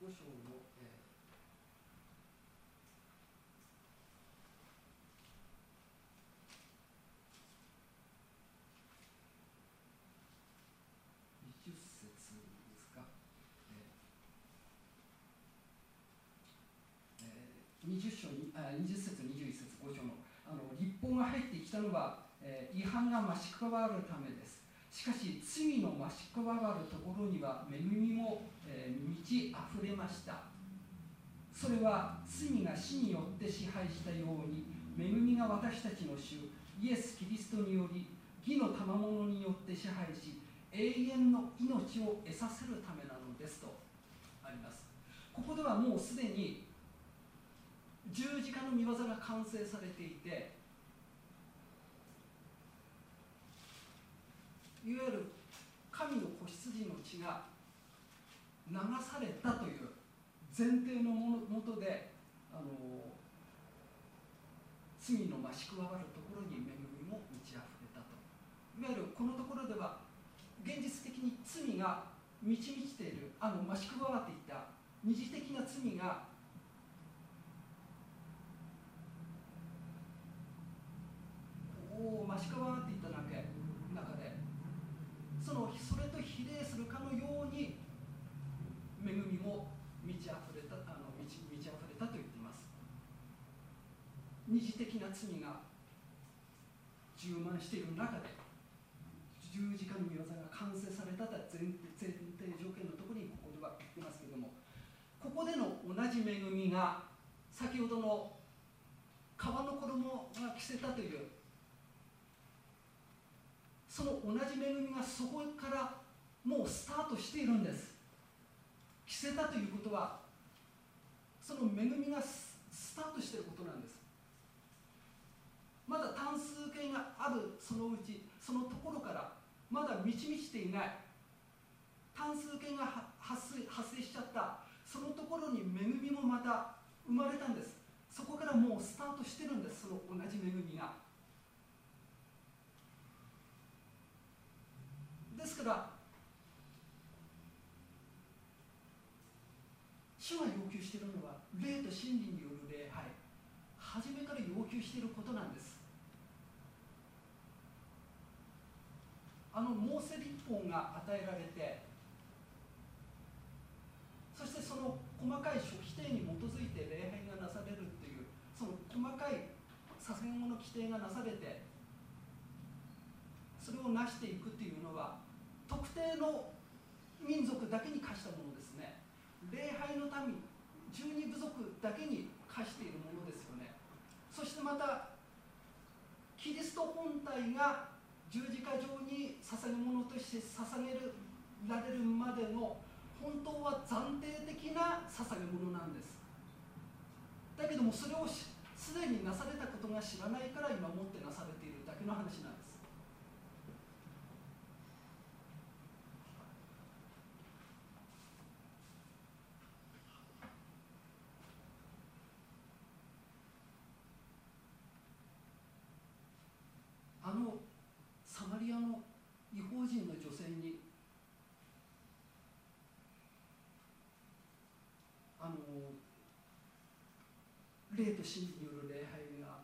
5章の、えー20節ですか、えーえー20章にあ20節21節5章のあの立法が入ってきたのは、えー違反が増し加わるためです。しかし罪の増し加わるところには恵みも、えー満ち溢れました。それは罪が死によって支配したように恵みが私たちの主イエス・キリストにより義の賜物によって支配し永遠の命を得させるためなのですとあります。ここではもうすでに十字架の見業が完成されていていわゆる神の子羊の血が流されたという前提のもとであの罪の増し加わるところに恵みも満ち溢れたと。いわゆるこのところでは現実的に罪が満ち満ちているあの増し加わっていた二次的な罪がお増し加わっていった中で。そのそれと比例するかのように恵みも満ち溢れたあの満ち満ち溢れたと言っています。二次的な罪が充満している中で十字架の御業が完成されたとは前前提条件のところにここでは言ってますけれどもここでの同じ恵みが先ほどの川の衣が着せたというその同じ恵みがそこからもうスタートしているんです。着せたということはその恵みがスタートしていることなんです。まだ単数形があるそのうちそのところからまだ満ち満ちていない。単数形が発生発生しちゃった。そのところに恵みもまた生まれたんです。そこからもうスタートしてるんです。その同じ恵みが。ですから主が要求しているのは霊と真理による礼拝初めから要求していることなんです。あのモーセ立法が与えられてそしてその細かい諸規定に基づいて礼拝がなされるっていうその細かい捧げ物の規定がなされてそれを成していくっていうのは定の民族だけに課したものですね。礼拝の民十二部族だけに課しているものですよね。そしてまたキリスト本体が十字架上に捧げ物として捧げられるまでの本当は暫定的な捧げ物なんです。だけどもそれをすでになされたことが知らないから今もってなされているだけの話なんですあのサマリアの違法人の女性にあの霊と真理による礼拝が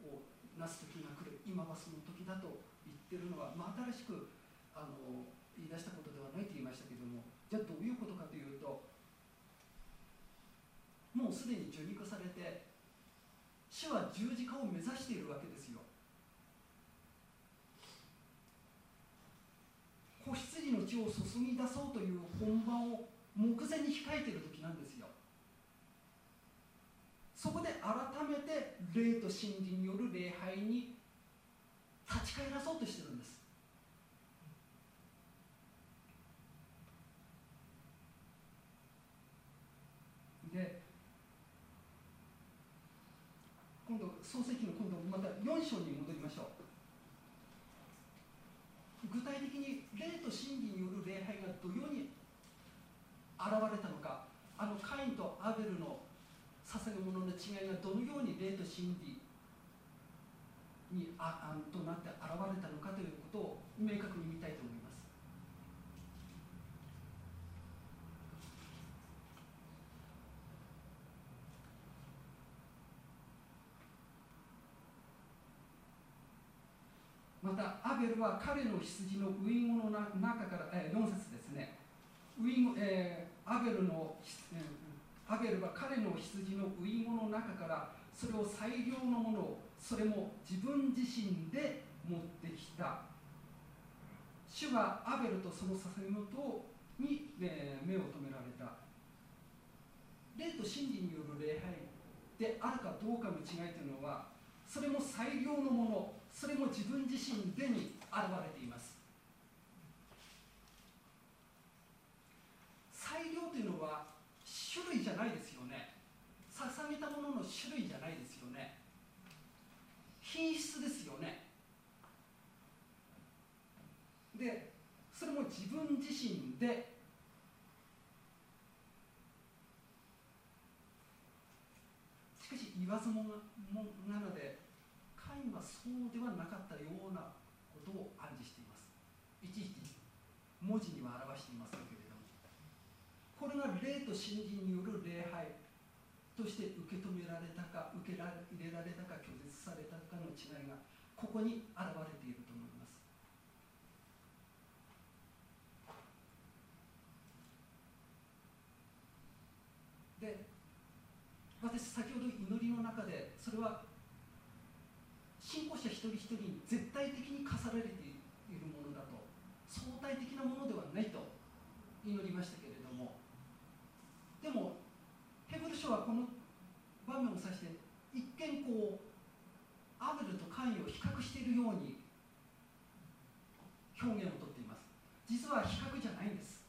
をなす時が来る。今はその時だと言ってるのは、まあ、新しくあの言い出したことではないと言いましたけども。じゃあどういうことかというともうすでに受肉されて主は十字架を目指しているわけですよ。子羊の血を注ぎ出そうという本番を目前に控えている時なんですよ。そこで改めて霊と真理による礼拝に立ち返らそうとしてるんです。で今度創世記の今度また4章に戻りましょう。具体的に霊と真理による礼拝がどのように現れたのかあのカインとアベルの捧げ物の違いがどのように霊と真理にああとなって現れたのかということを明確に見たいと思います。またアベルは彼の羊のウインゴの中から、えー、4節ですね。ウインゴ、えー、アベルの、えー、アベルは彼の羊のウインゴの中からそれを最良のものをそれも自分自身で持ってきた。主はアベルとその捧げ物に、目を留められた。霊と真理による礼拝であるかどうかの違いというのはそれも最良のものそれも自分自身でに現れています。最良というのは種類じゃないですよね。捧げたものの種類じゃないですよね。品質ですよね。でそれも自分自身でしかし言わずもなのでカインはそうではなかったようなことを暗示していますいちいち文字には表していませんけれどもこれが霊と真理による礼拝として受け止められたか受け入れられたか拒絶されたかの違いがここに現れていると思います。で私先ほど祈りの中でそれは信仰者一人一人に絶対的に課されているものだと相対的なものではないと祈りましたけどもでもヘブル書はこの場面を指して一見こうアベルとカインを比較しているように表現をとっています。実は比較じゃないんです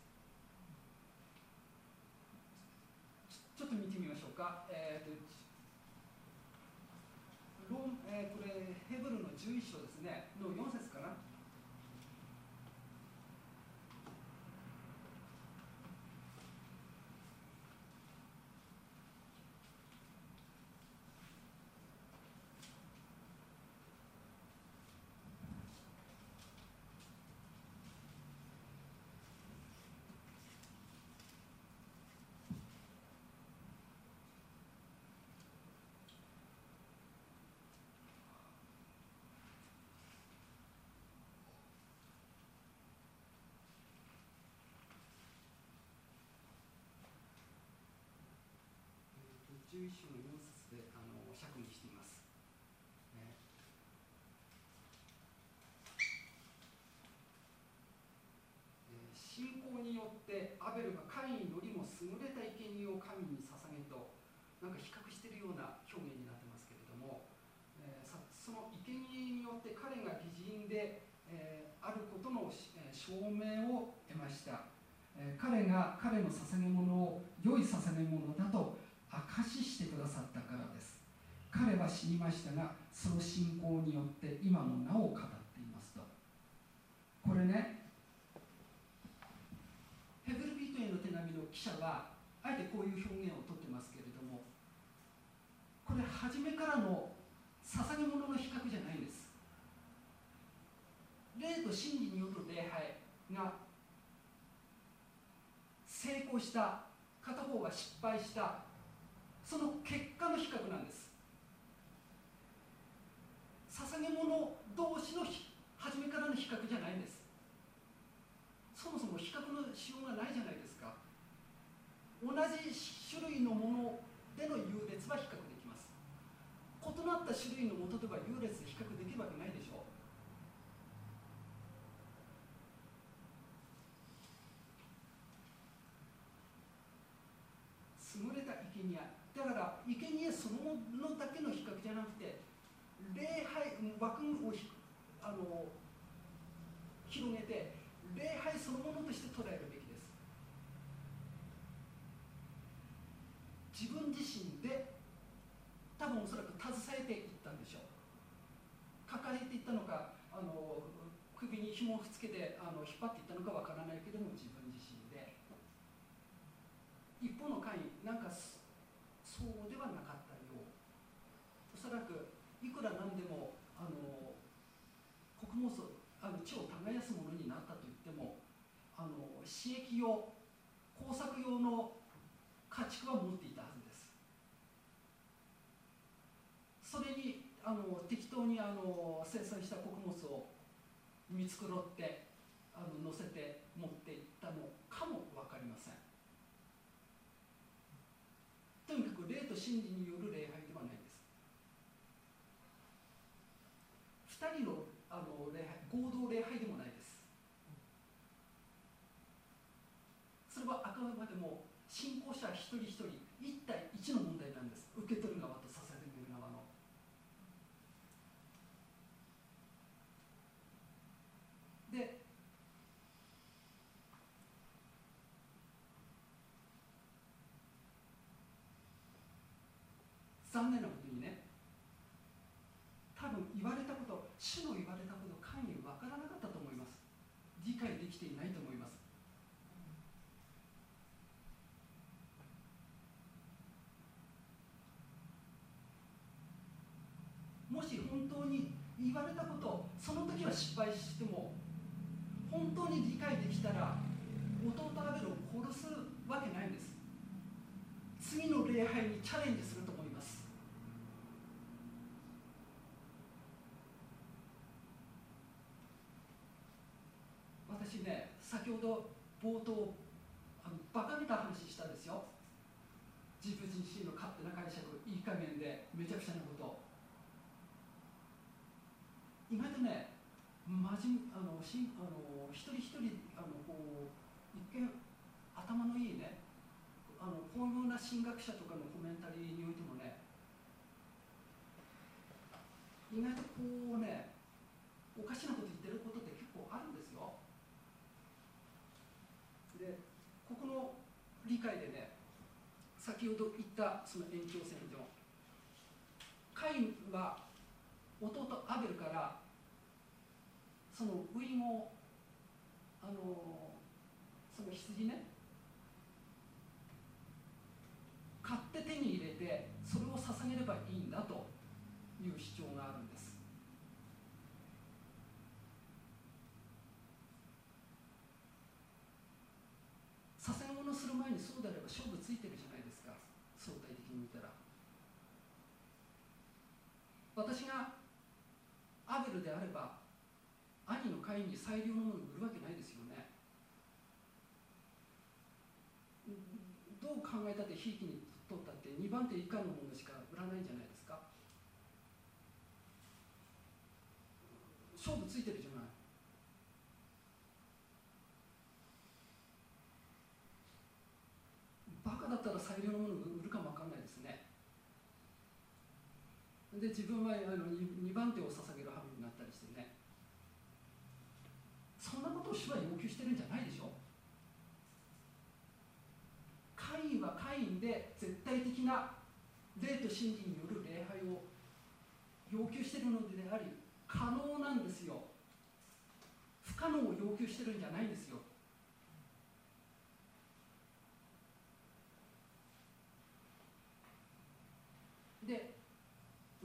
ちょっと見てみましょうか、えーとローえーこれヘブルの11章ですねの4節かな11章の4節であの釈にしています。ね信仰によってアベルがカインよりも優れた生贄を神に捧げとなんか比較しているような表現になってますけれども、えーその生贄によって彼が義人で、えーあることの、えー証明を得ました、えー彼が彼の捧げ物を良い捧げ物だと証ししてくださったからです。彼は死にましたがその信仰によって今もなお語っていますと。これねヘブルビートへの手紙の記者はあえてこういう表現をとってますけれどもこれ初めからの捧げ物の比較じゃないんです。霊と真理による礼拝が成功した片方が失敗したその結果の比較なんです。捧げ物同士の初めからの比較じゃないんです。そもそも比較のしようがないじゃないですか。同じ種類のものでの優劣は比較できます。異なった種類のもとでは優劣で比較できるわけないでしょ優れた生贄だから生贄そのものだけの比較じゃなくて礼拝枠をひあの広げて礼拝そのものとして捉えるべきです。自分自身で多分おそらく携えていったんでしょう抱えていったのかあの首に紐をくっつけてあの引っ張っていったのかわからないけども自分自身で一方の会なんかそそうではなかったようおそらくいくらなんでもあの穀物あの地を耕すものになったといってもあの刺激用工作用の家畜は持っていたはずです。それにあの適当にあの生産した穀物を見繕ってあの乗せて持っていったのかも分かりません。とにかく霊と真理による礼拝ではないです。2人のあの礼拝合同礼拝でもないですそれはあくまでも信仰者一人一人一対一の問題なんです。受け取る側と捧げる側の。で残念なことにね多分言われたこと主の言われたこと神に分からなかったと思います。理解できていないと思いますもし本当に言われたことその時は失敗しても本当に理解できたら弟アベルを殺すわけないんです。次の礼拝にチャレンジすると思います。私ね先ほど冒頭あのバカげた話したんですよ。自分自身の勝手な解釈いい加減でめちゃくちゃなこと意外とねまじあのしあの一人一人あのこう一見頭のいいねあの巧妙な神学者とかのコメンタリーにおいてもね意外とこうねおかしなこと言ってることって結構あるんですよ。でここの理解でね先ほど言ったその延長線上カインは弟アベルからそのウインをあのその羊ね買って手に入れてそれを捧げればいいんだという主張があるんです。捧げ物する前にそうであれば勝負ついてるじゃないですか相対的に見たら。私がアベルであれば兄の会に最良のものを売るわけないですよね。どう考えたってひいきに取ったって2番手以下のものしか売らないんじゃないですか。勝負ついてるじゃない。バカだったら最良のものを売るかもわかんないですね。で自分はあの 2, 番手を捧げる羽目になったりしてねそんなことを主は要求してるんじゃないでしょ？カインはカインで絶対的な霊と真理による礼拝を要求してるのであり可能なんですよ。不可能を要求してるんじゃないんですよ。で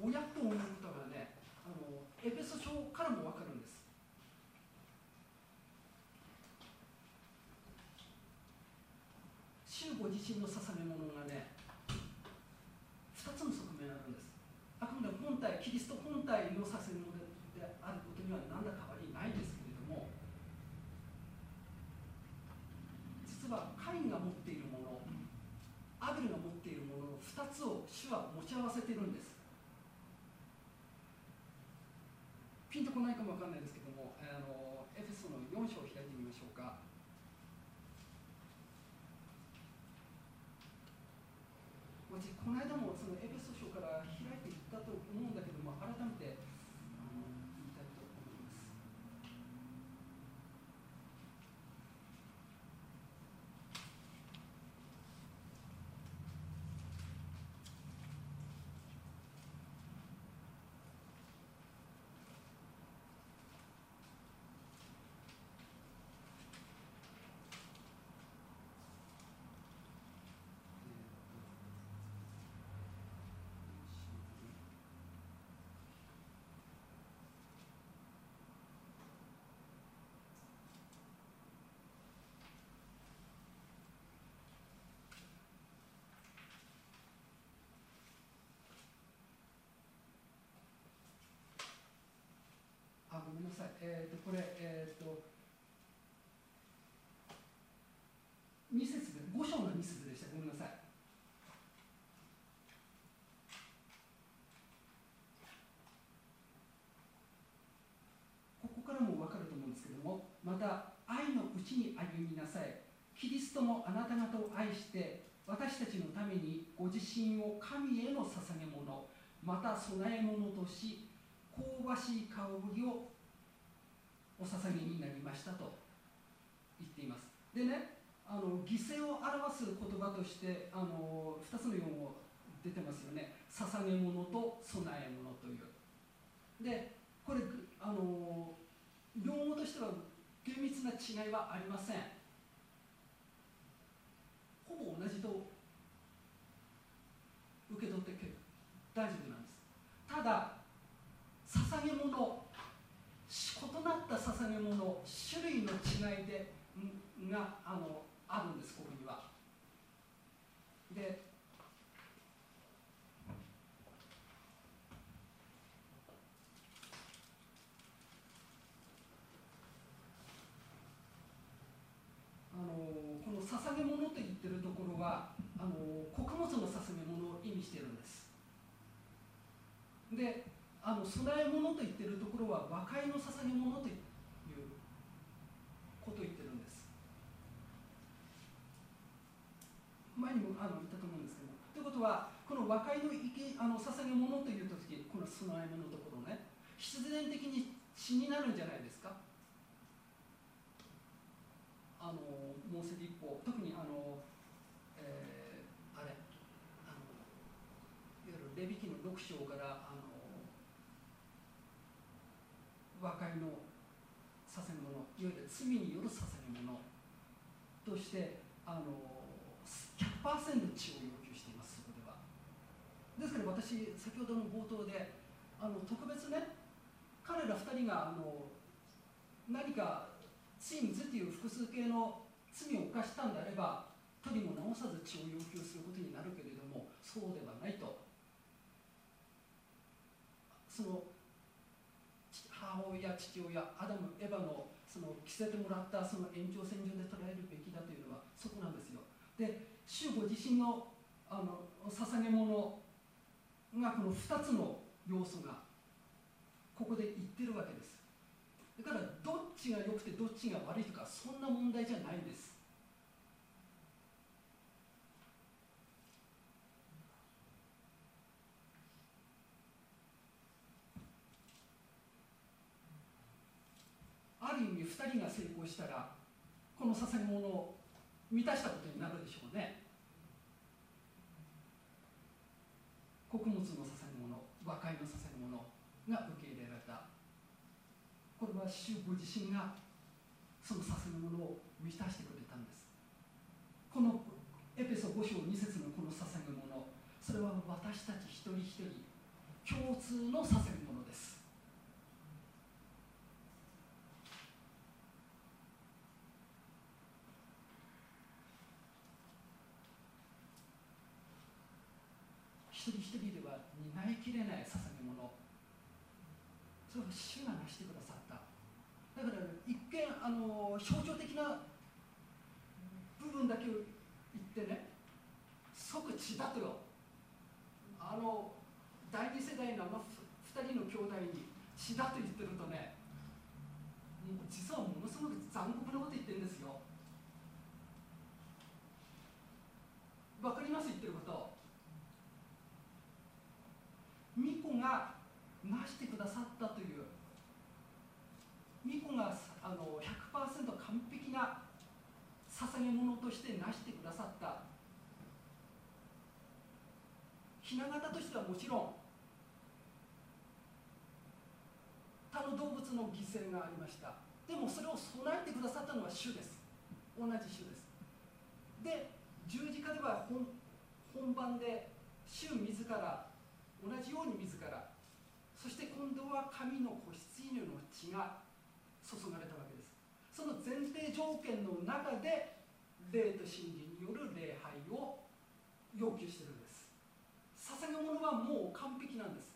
親と思うことがねあのエペソ書からも分かるんです主ご自身の捧げ物がね2つの側面あるんです。あくまで本体キリスト本体の捧げ物であることには何ら変わりないんですけれども実はカインが持っているものアベルが持っているものの2つを主は持ち合わせているんです。ピンとこないかもわかんないですけどもあのエフェソの4章を開いてみましょうか私この間もそのエペソ書から開いていったと思うんだけども改めてあの言いたいと思いますあごめんなさい。えっ、とこれえっ、と2節で5章の2節でした。ごめんなさい。ここからも分かると思うんですけどもまた愛のうちに歩みなさい。キリストもあなた方を愛して私たちのためにご自身を神への捧げ物。また供え物とし香ばしい香りをお捧げになりましたと言っています。でねあの犠牲を表す言葉としてあの2つの用語出てますよね。捧げ物と供え物という。でこれあの用語としては厳密な違いはありません。ほぼ同じと受け取って大丈夫なんです。ただ捧げ物異なった捧げ物種類の違いでがあのあるんですここには。であのこの捧げ物と言ってるところはあの穀物の捧げ物を意味してるんです。であの供え物と言ってるところは和解の捧げ物ということを言ってるんです。前にもあの言ったと思うんですけどということはこの和解の生きあの捧げ物という時この供え物のところね必然的に血になるんじゃないですか。あのモーセ立法特にあの、えー、あれあのいわゆるレビキの6章からあの和解の捧げ物いわゆる罪による捧げ物としてあの100%血を要求していますそこでは。ですから私先ほどの冒頭であの特別ね彼ら2人があの何かツインズっていう複数形の罪を犯したんであれば取りも直さず血を要求することになるけれどもそうではないと。その母親父親アダムエヴァのその着せてもらったその延長線上で捉えるべきだというのはそこなんですよ。で主ご自身のあの捧げ物がこの2つの要素がここで言ってるわけです。だからどっちが良くてどっちが悪いとかそんな問題じゃないんです。ある意味2人が成功したらこの捧げ物を満たしたことになるでしょうね。穀物の捧げ物和解の捧げ物が受け入れられた。これは主ご自身がその捧げ物を満たしてくれたんです。このエペソ5章2節のこの捧げ物それは私たち一人一人共通の捧げ物です一人一人では担いきれない捧げ物それは主がなしてくださっただから一見あの象徴的な部分だけ言ってね即血だと。よあの第二世代のあの2人の兄弟に血だと言ってるとねもう実はものすごく残酷なこと言ってるんですよ。わかります言ってること。巫女がなしてくださったという巫女があの100%完璧な捧げ物としてなしてくださった。雛形としてはもちろん他の動物の犠牲がありました。でもそれを備えてくださったのは主です。同じ主です。で十字架では本本番で主自ら同じように自らそして今度は神の子羊の血が注がれたわけです。その前提条件の中で霊と真理による礼拝を要求してるんです。捧げ物はもう完璧なんです。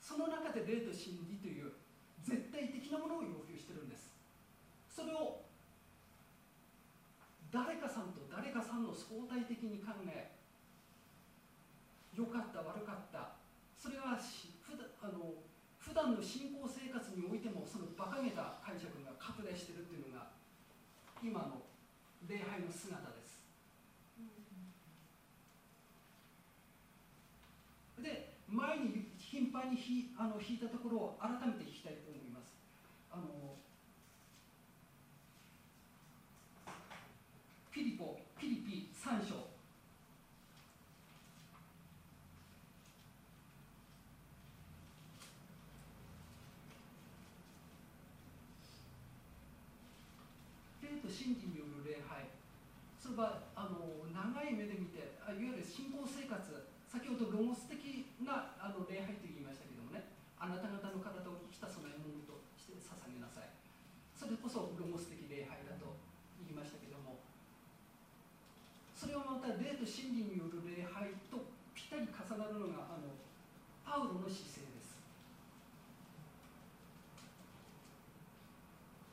その中で霊と真理という絶対的なものを要求してるんです。それを誰かさんと誰かさんの相対的に考え良かった悪かった。それはしふだあの普段の信仰生活においてもその馬鹿げた解釈が拡大しているというのが今の礼拝の姿です。で前に頻繁にひあの弾いたところを改めて弾きたいと思います。あのピリポピリピ3章霊と真理による礼拝それはあの長い目で見てあいわゆる信仰生活先ほどロゴス的なあの礼拝と言いましたけどもねあなた方の体を生きた備え物として捧げなさいそれこそロゴス的礼拝だと言いましたけどもそれはまた霊と真理による礼拝とぴったり重なるのがあのパウロの姿勢です。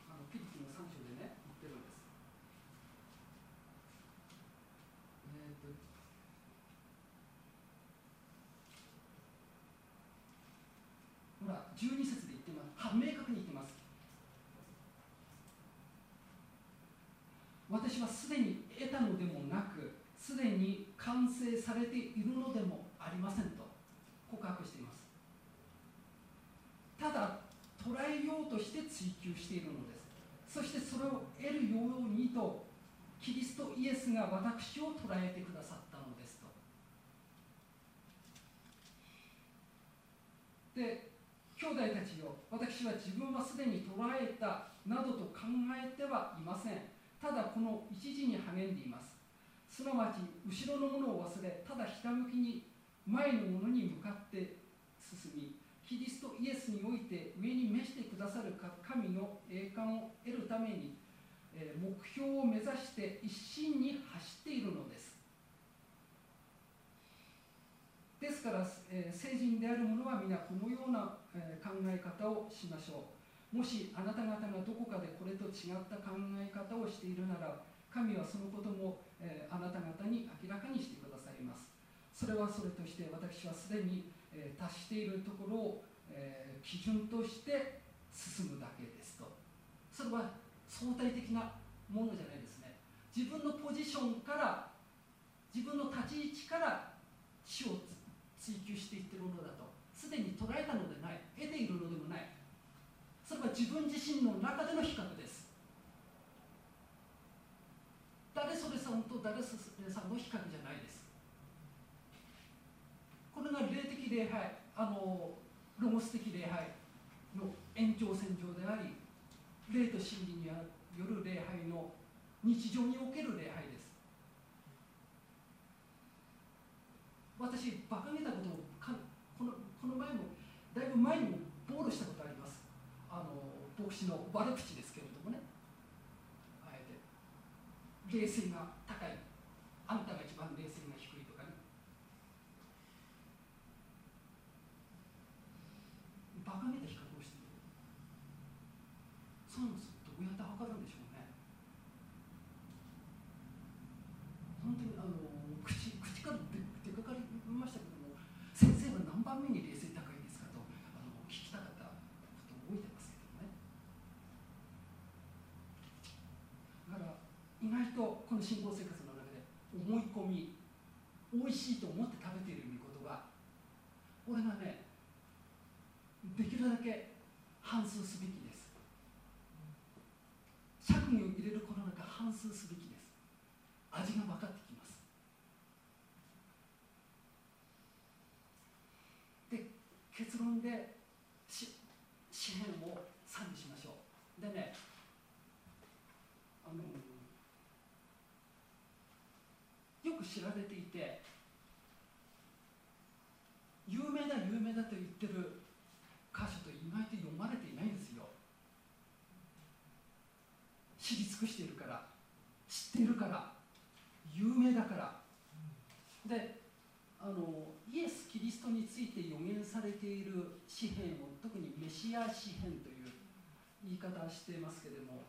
あのフィリピンの3章でね言ってるんです。えーとほら12節で言ってます。は明確に言ってます。私はすでにすでに完成されているのでもありませんと告白しています。ただ捉えようとして追求しているのです。そしてそれを得るようにとキリストイエスが私を捉えてくださったのですと。で兄弟たちよ私は自分はすでに捉えたなどと考えてはいません。ただこの一時に励んでいます。すなわち後ろのものを忘れただひたむきに前のものに向かって進みキリストイエスにおいて上に召してくださる神の栄冠を得るために目標を目指して一心に走っているのです。ですから、え成人である者は皆このような、考え方をしましょう。もしあなた方がどこかでこれと違った考え方をしているなら神はそのことも、えあなた方に明らかにしてくださいます。それはそれとして私はすでに、え達しているところを、え基準として進むだけですと。それは相対的なものじゃないですね。自分のポジションから自分の立ち位置から死を追求していっているのだと。すでに捉えたのでない。得ているのでもない。それは自分自身の中での比較です。誰それさんと誰それさんの比較じゃないです。これが霊的礼拝あのロゴス的礼拝の延長線上であり霊と真理による礼拝の日常における礼拝です。私馬鹿げたことをかこのこの前もだいぶ前にも暴露したことあります。あの牧師の悪口ですけれどもねあえて冷静が高いあんたが一番冷静が低いとかね馬鹿げた比較をしているそうなんですどうやって測るんでしょうね本当にあの口口から出出かかりましたけども先生は何番目に冷静高いですかとあの聞きたかったことを覚えてますけどねだから意外とこの信仰生活の中で思い込み美味しいと思って食べている御事が俺がねできるだけ反数すべきです。釈義を入れるこの中反数すべきです。味が分かってきます。で結論でし詩篇を賛美しましょうでねあのよく知られていて有名だ有名だと言ってる箇所と意外と読まれていないんですよ知り尽くしているから知ってるから有名だから。であのイエス・キリストについて予言されている詩篇を特にメシア詩篇という言い方をしていますけれども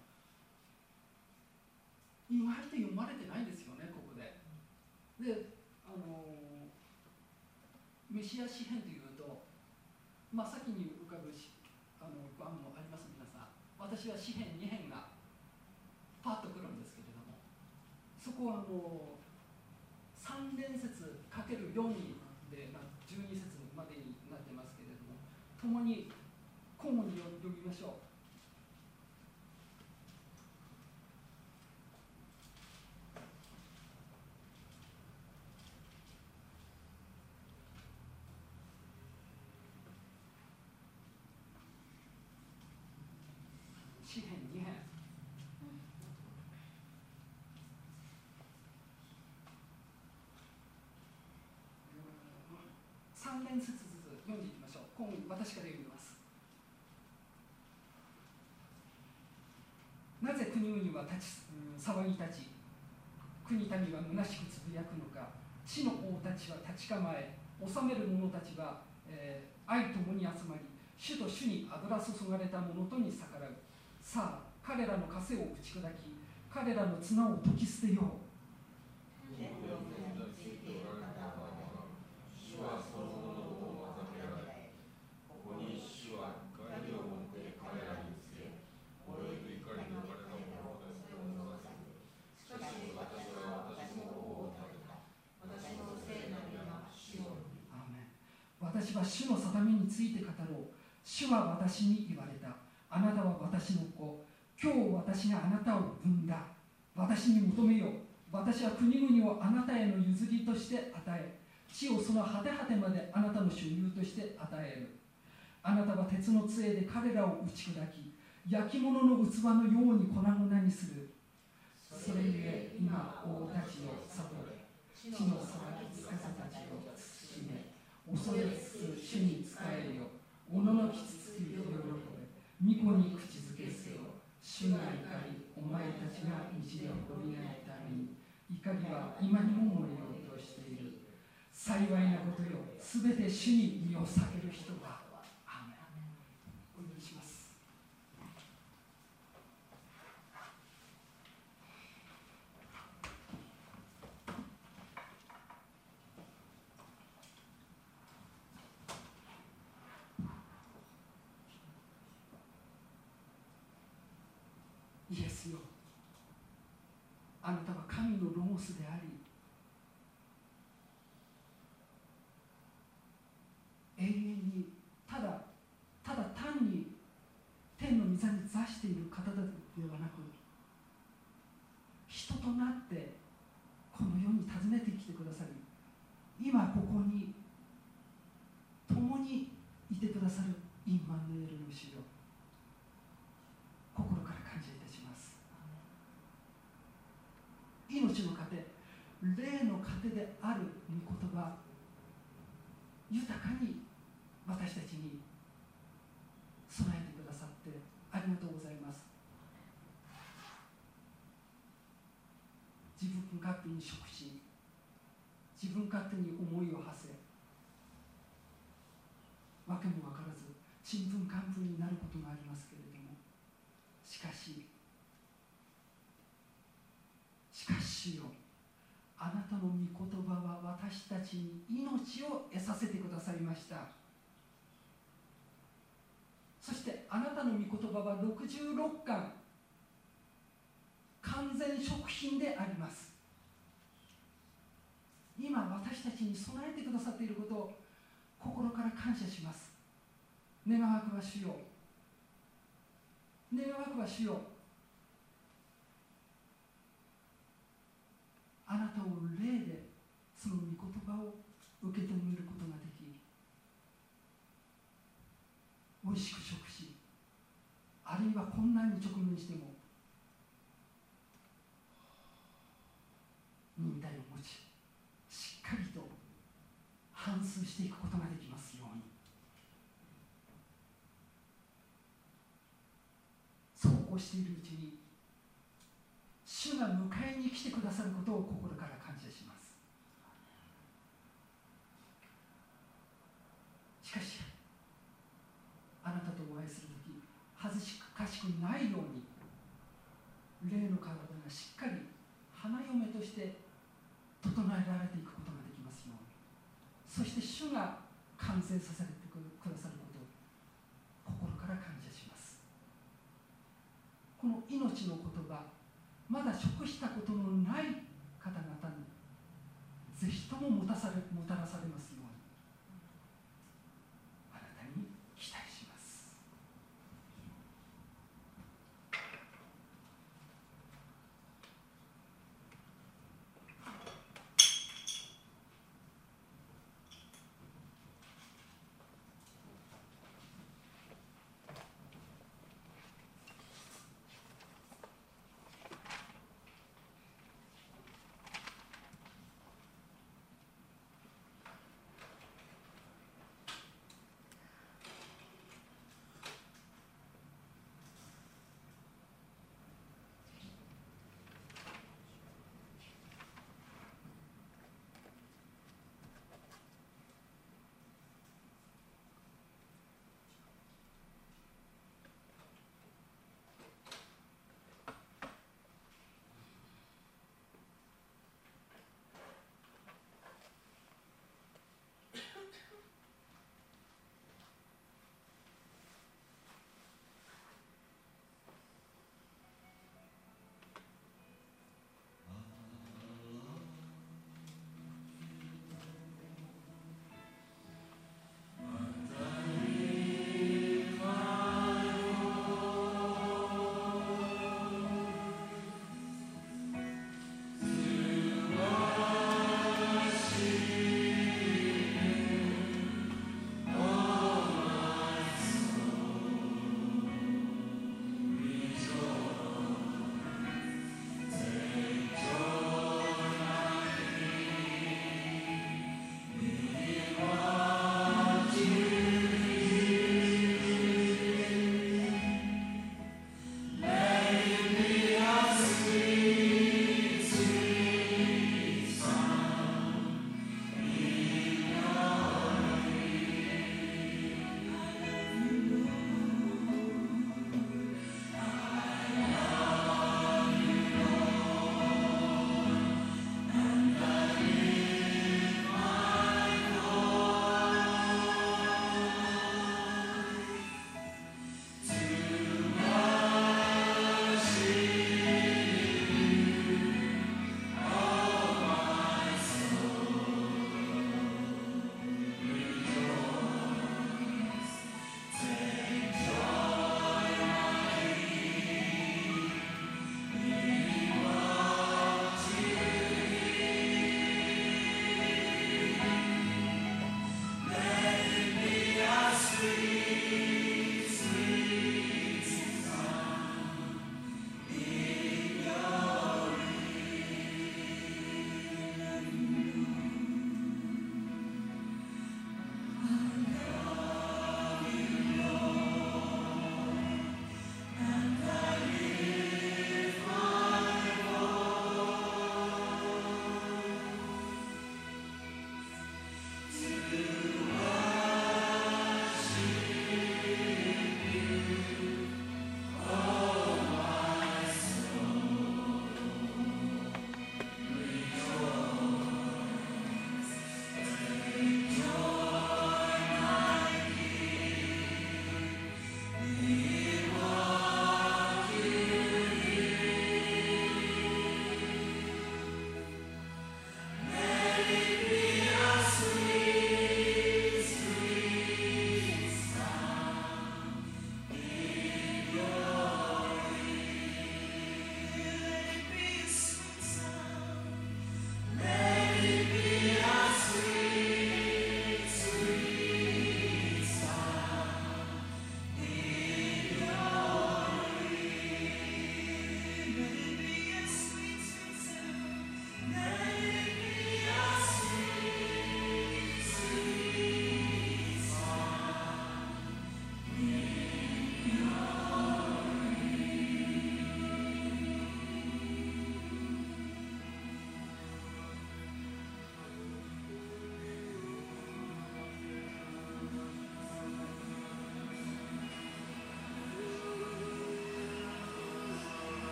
意外と読まれてないんですよねここで。であのメシア詩篇というと真っ先に浮かぶしあの番もあります皆さん。私は詩篇2編がパッとくるんです。こはあの3連節かける4にで、まあ、12節までになってますけれども共に交互に読みましょう詩篇2編3連節ずつ読んでいきましょう。今私から読みます。なぜ国々は立ち、騒ぎ立ち国民は虚しくつぶやくのか。地の王たちは立ち構え治める者たちは、えー愛ともに集まり主と主に油注がれた者とに逆らう。さあ彼らの枷を打ち砕き彼らの綱を解き捨てよう主はそのものをまざけられここに主はは主の定めについて語ろう。主は私に言われた。あなたは私の子。今日私があなたを産んだ。私に求めよう。私は国々をあなたへの譲りとして与え。地をその果て果てまであなたの所有として与える。あなたは鉄の杖で彼らを打ち砕き。焼き物の器のように粉々にする。それゆえ今王たちの里で地の裁き司たちを慎め。恐れつつ主に仕えるよ。おののきつつき喜べ。御子に口づけせよ。主が怒りお前たちが道で誇りないために怒りは今にも燃えようとしている。幸いなことよ。すべて主に身を避ける人はアーメンお祈りしますイエスよあなたは神のロゴスであり永遠にただただ単に天の御座に座している方ではなく人となってこの世に訪ねてきてくださり今ここに共にいてくださるインマヌエルの主よ心から感謝いたします命の糧霊の糧である御言葉豊かに私たちに備えてくださってありがとうございます。自分勝手に食し自分勝手に思いを馳せわけも分からずちんぷんかんぷんになることがありますけれどもしかしよあなたの御言葉は私たちに命を得させてくださいました。そしてあなたの御言葉は66巻完全食品であります。今私たちに備えてくださっていることを心から感謝します。願わくは主よ。う願わくは主よ。うあなたを霊でその御言葉を受け止めることができ美味しく食しあるいは困難に直面しても忍耐を持ちしっかりと反芻していくことができますように。そうこうしているうちに主が迎えに来てくださることを心から感謝しますしかしあなたとお会いする時恥ずかしくないように霊の体がしっかり花嫁として整えられていくことができますように。そして主が完成させてくださることを心から感謝します。この命の言葉まだ食したことのない方々にぜひとももたされもたらされますよ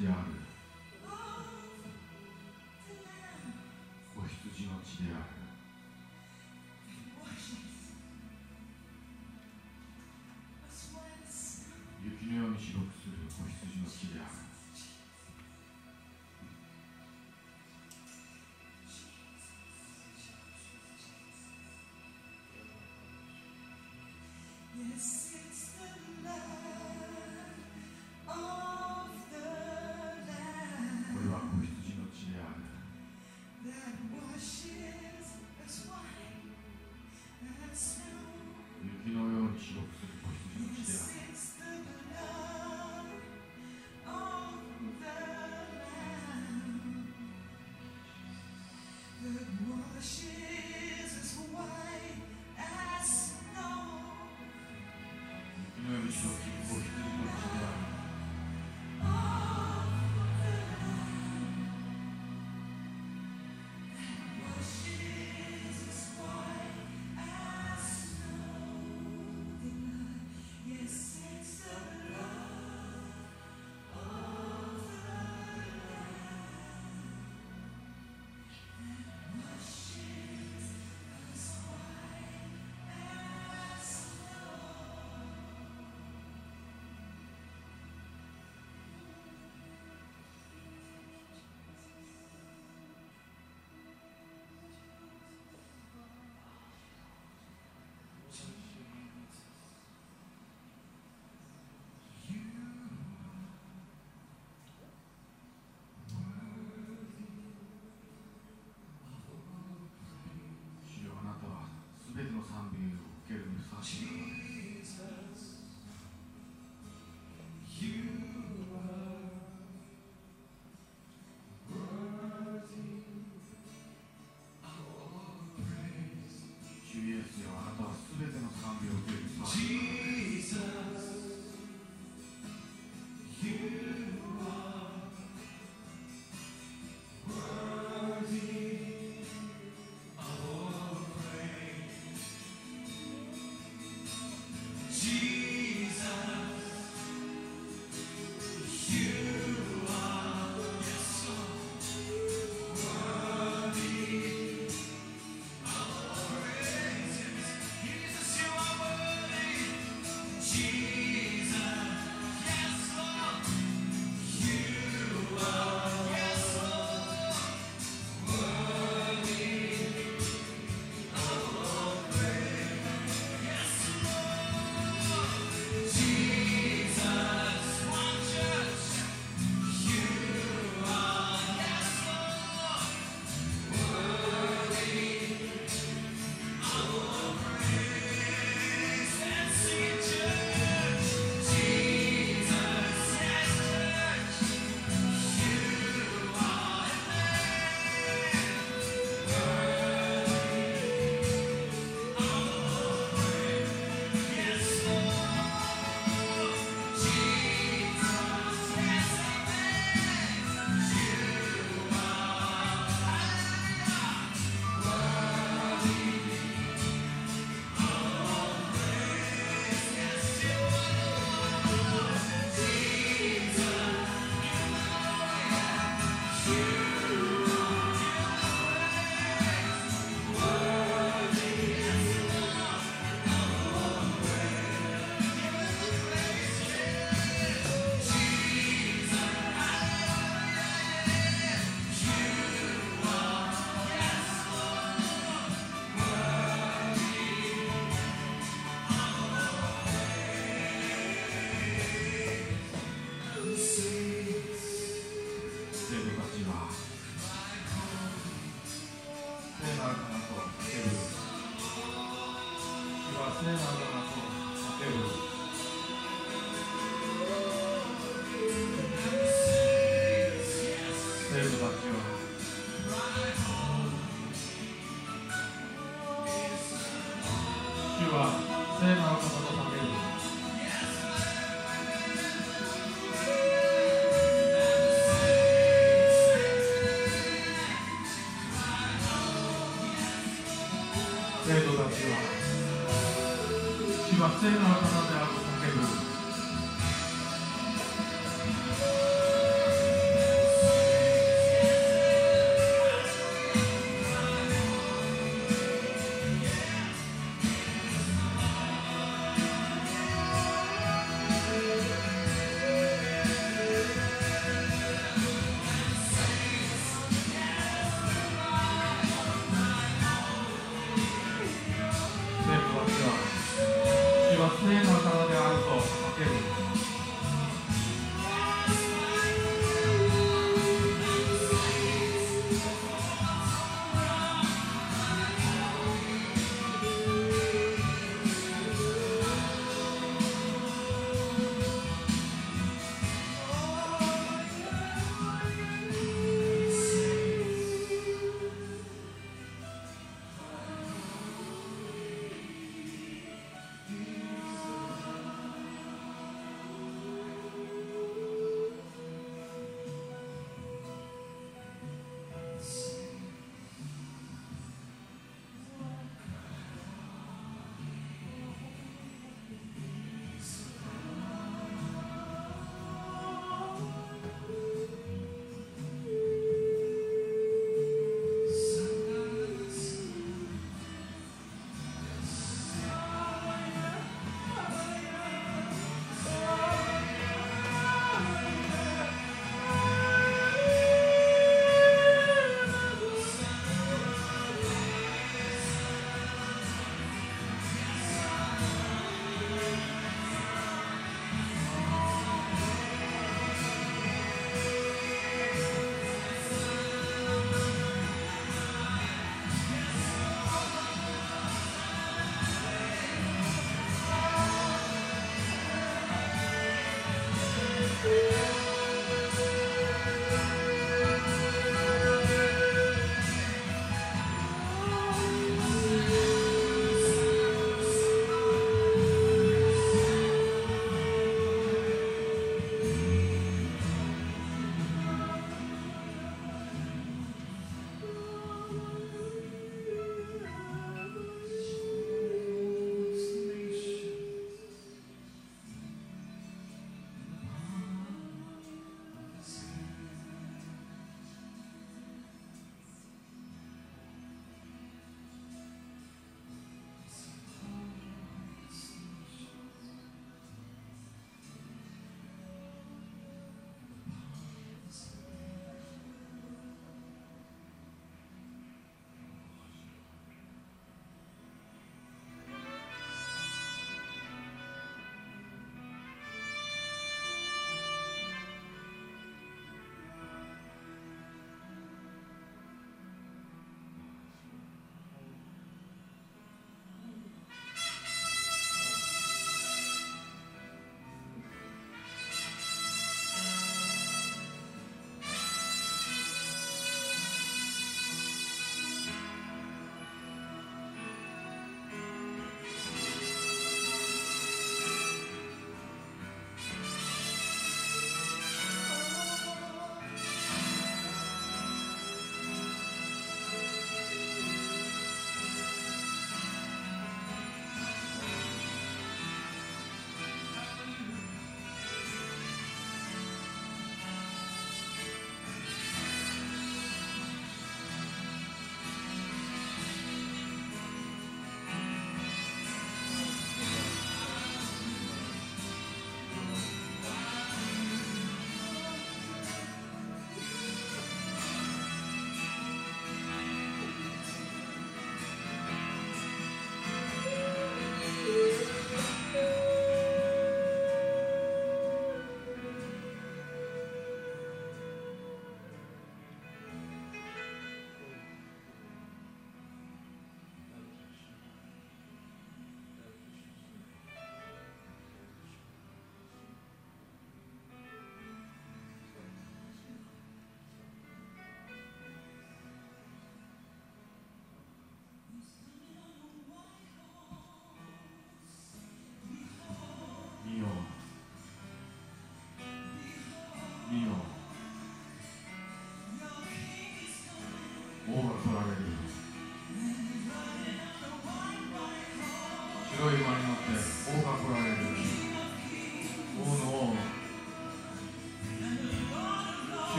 である。お羊の血である。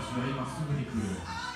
私は今すぐに来る。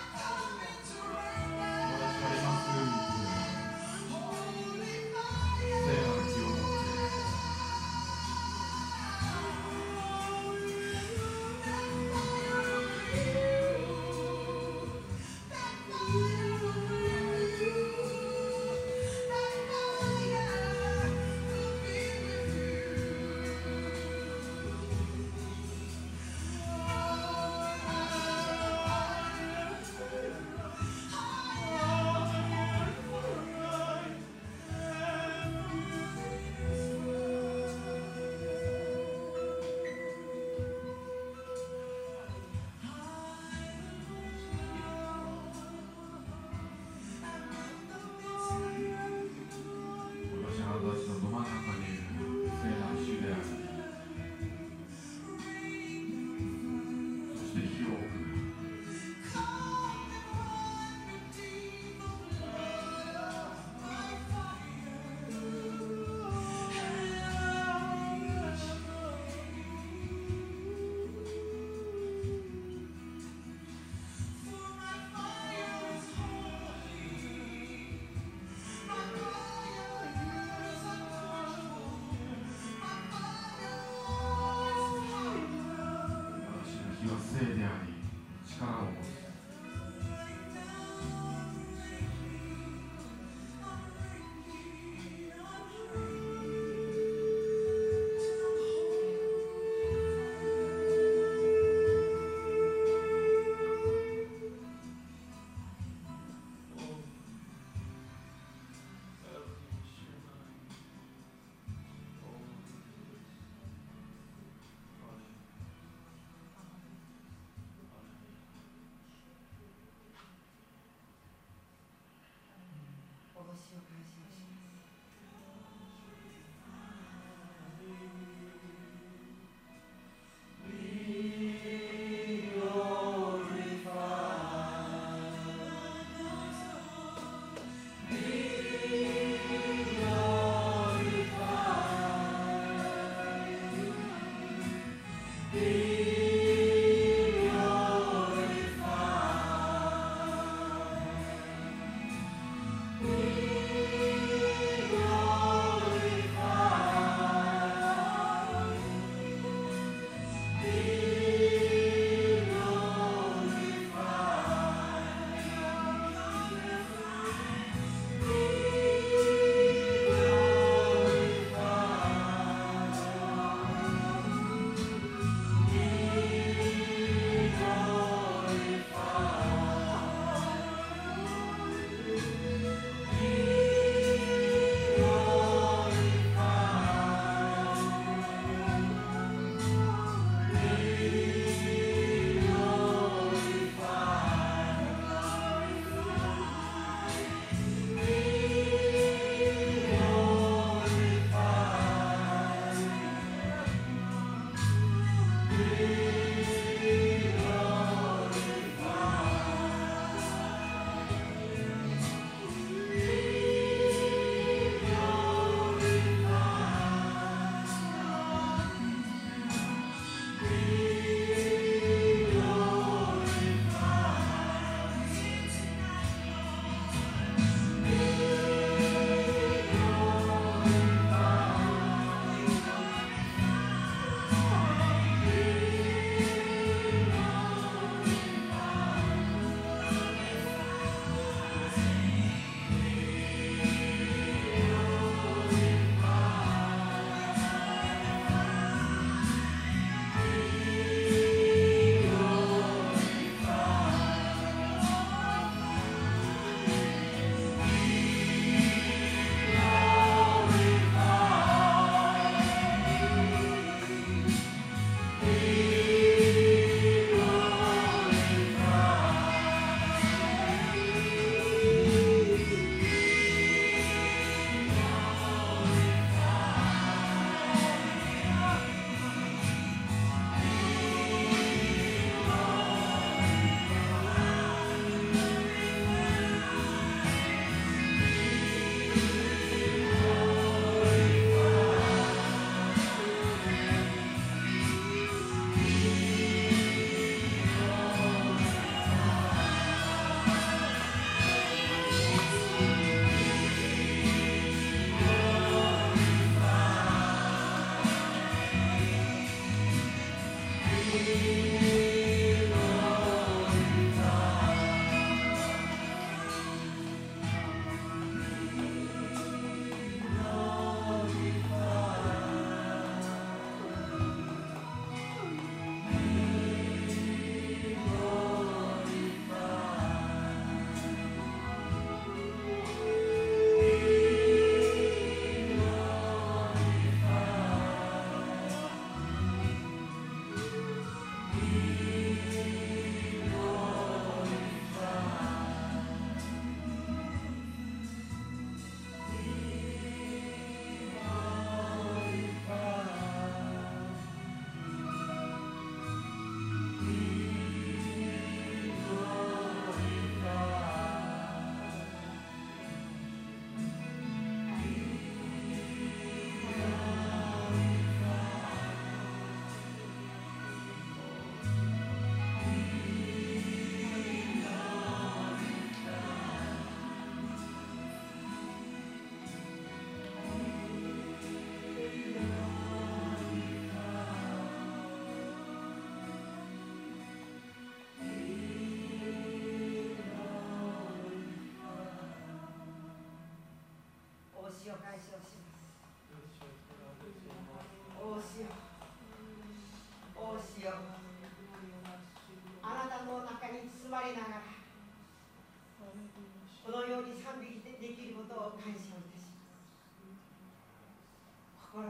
You.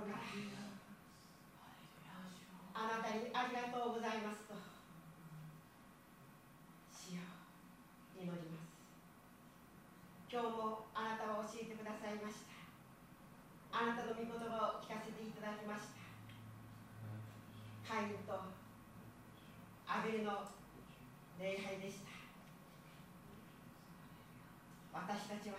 かあなたにありがとうございますと。死を祈ります。今日もあなたは教えてくださいました。あなたの御言葉を聞かせていただきました。カインとアベルの礼拝でした。私たちは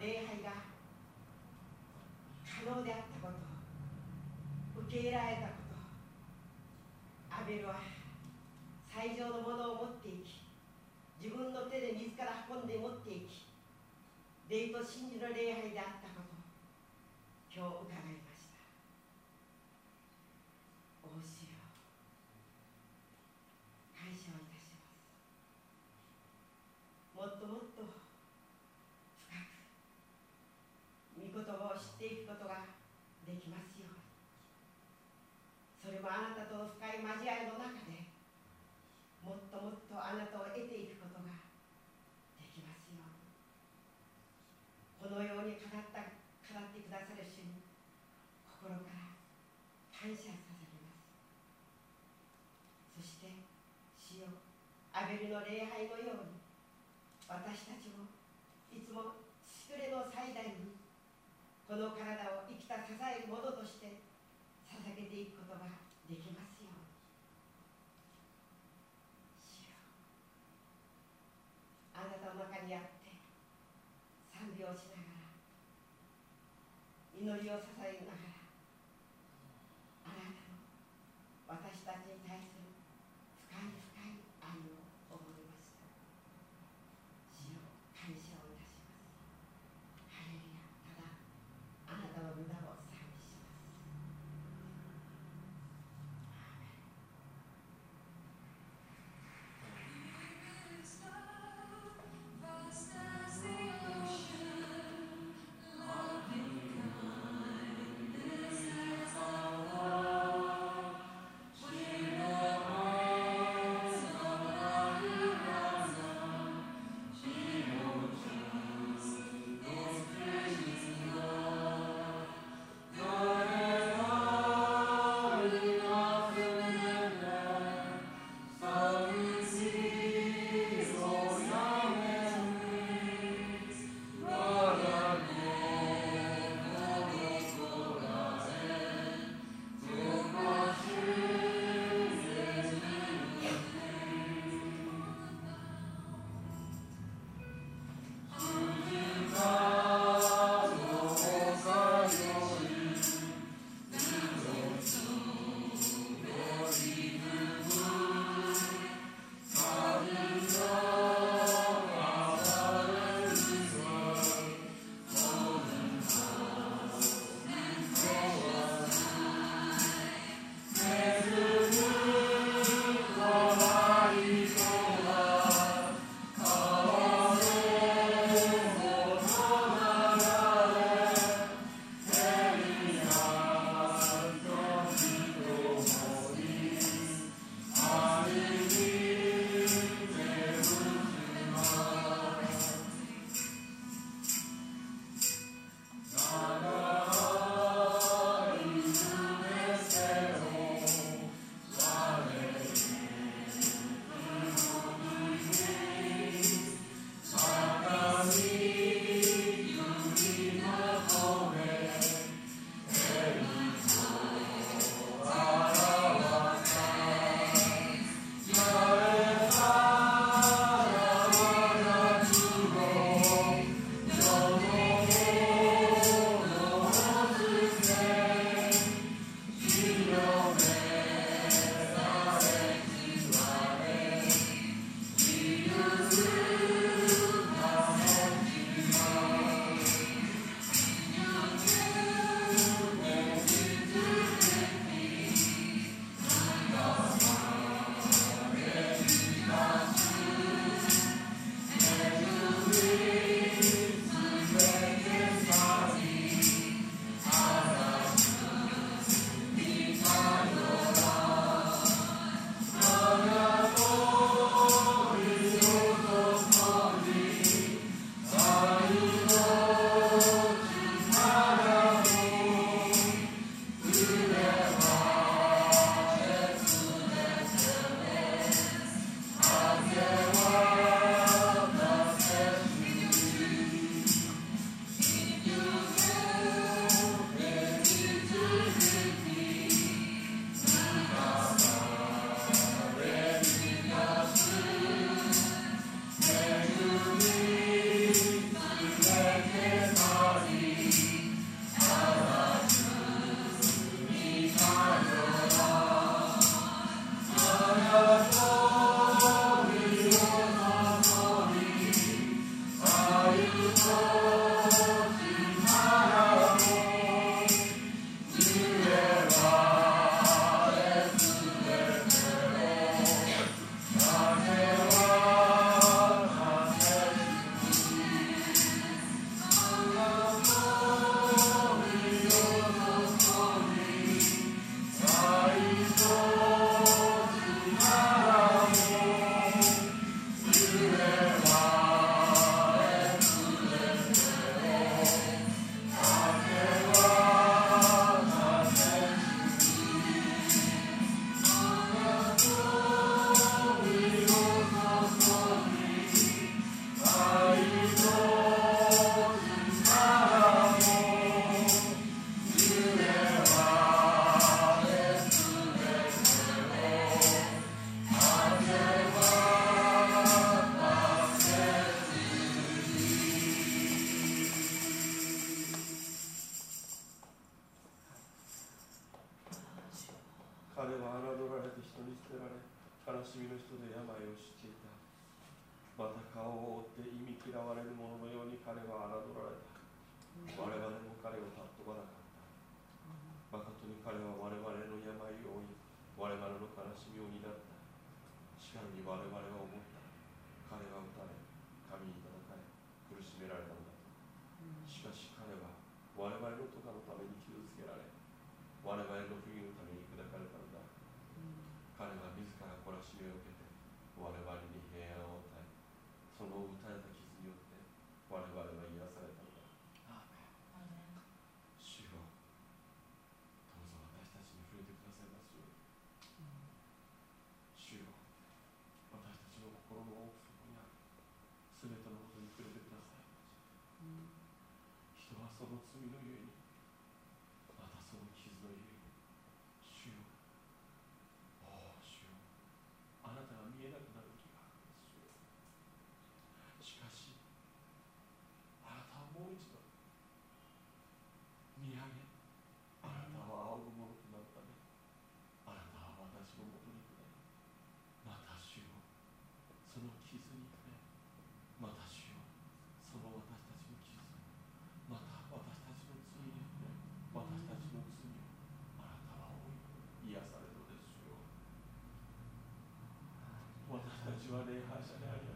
礼拝が可能であったこと受け入れられたことアベルは最上のものを持っていき自分の手で自ら運んで持っていき礼と真理の礼拝であったをしながら祈りを支えながら。so we know you're in 主啊，你喺神喺你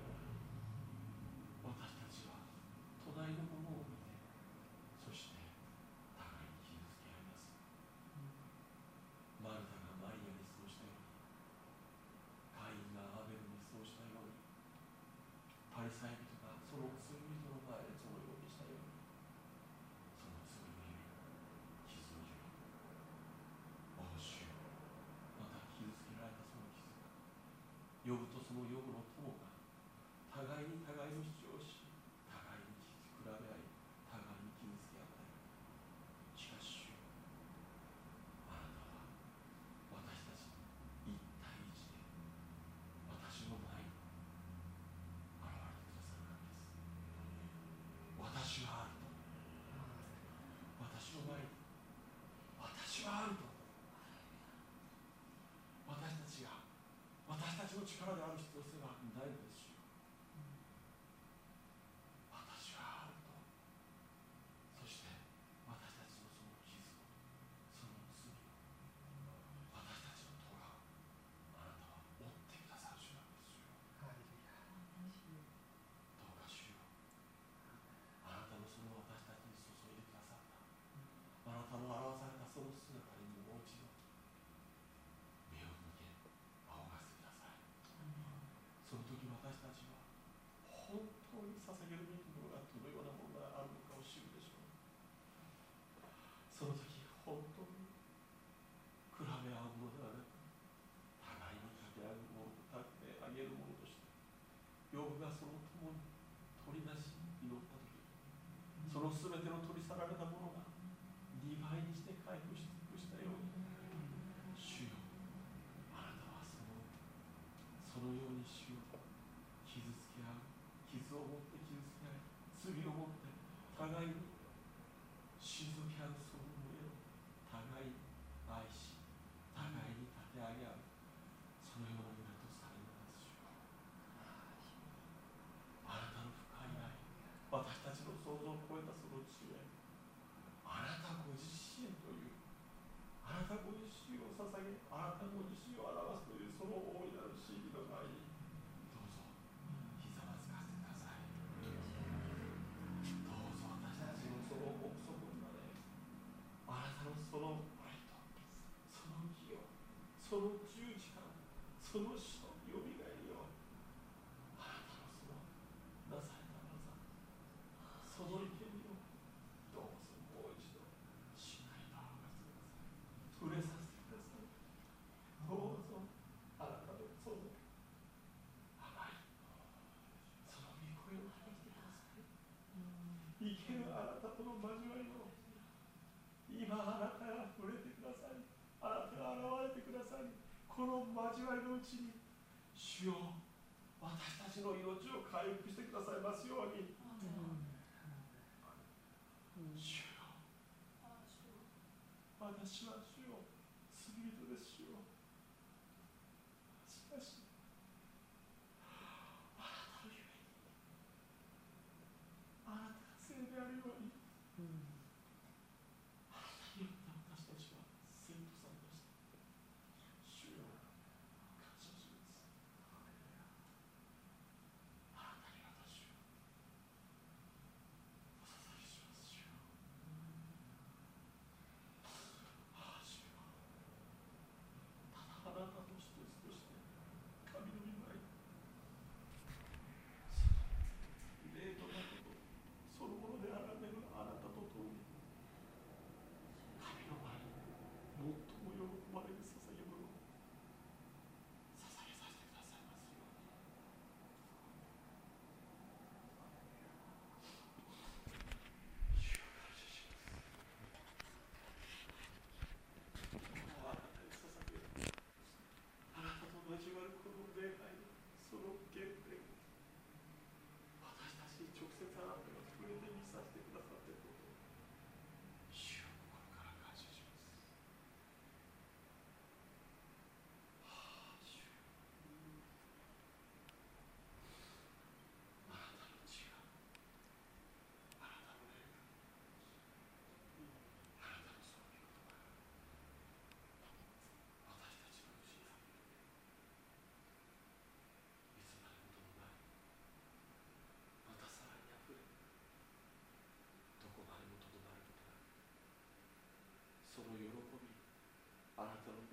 その十字架その死 That's right.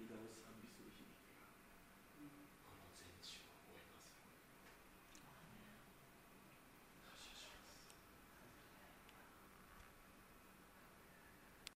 because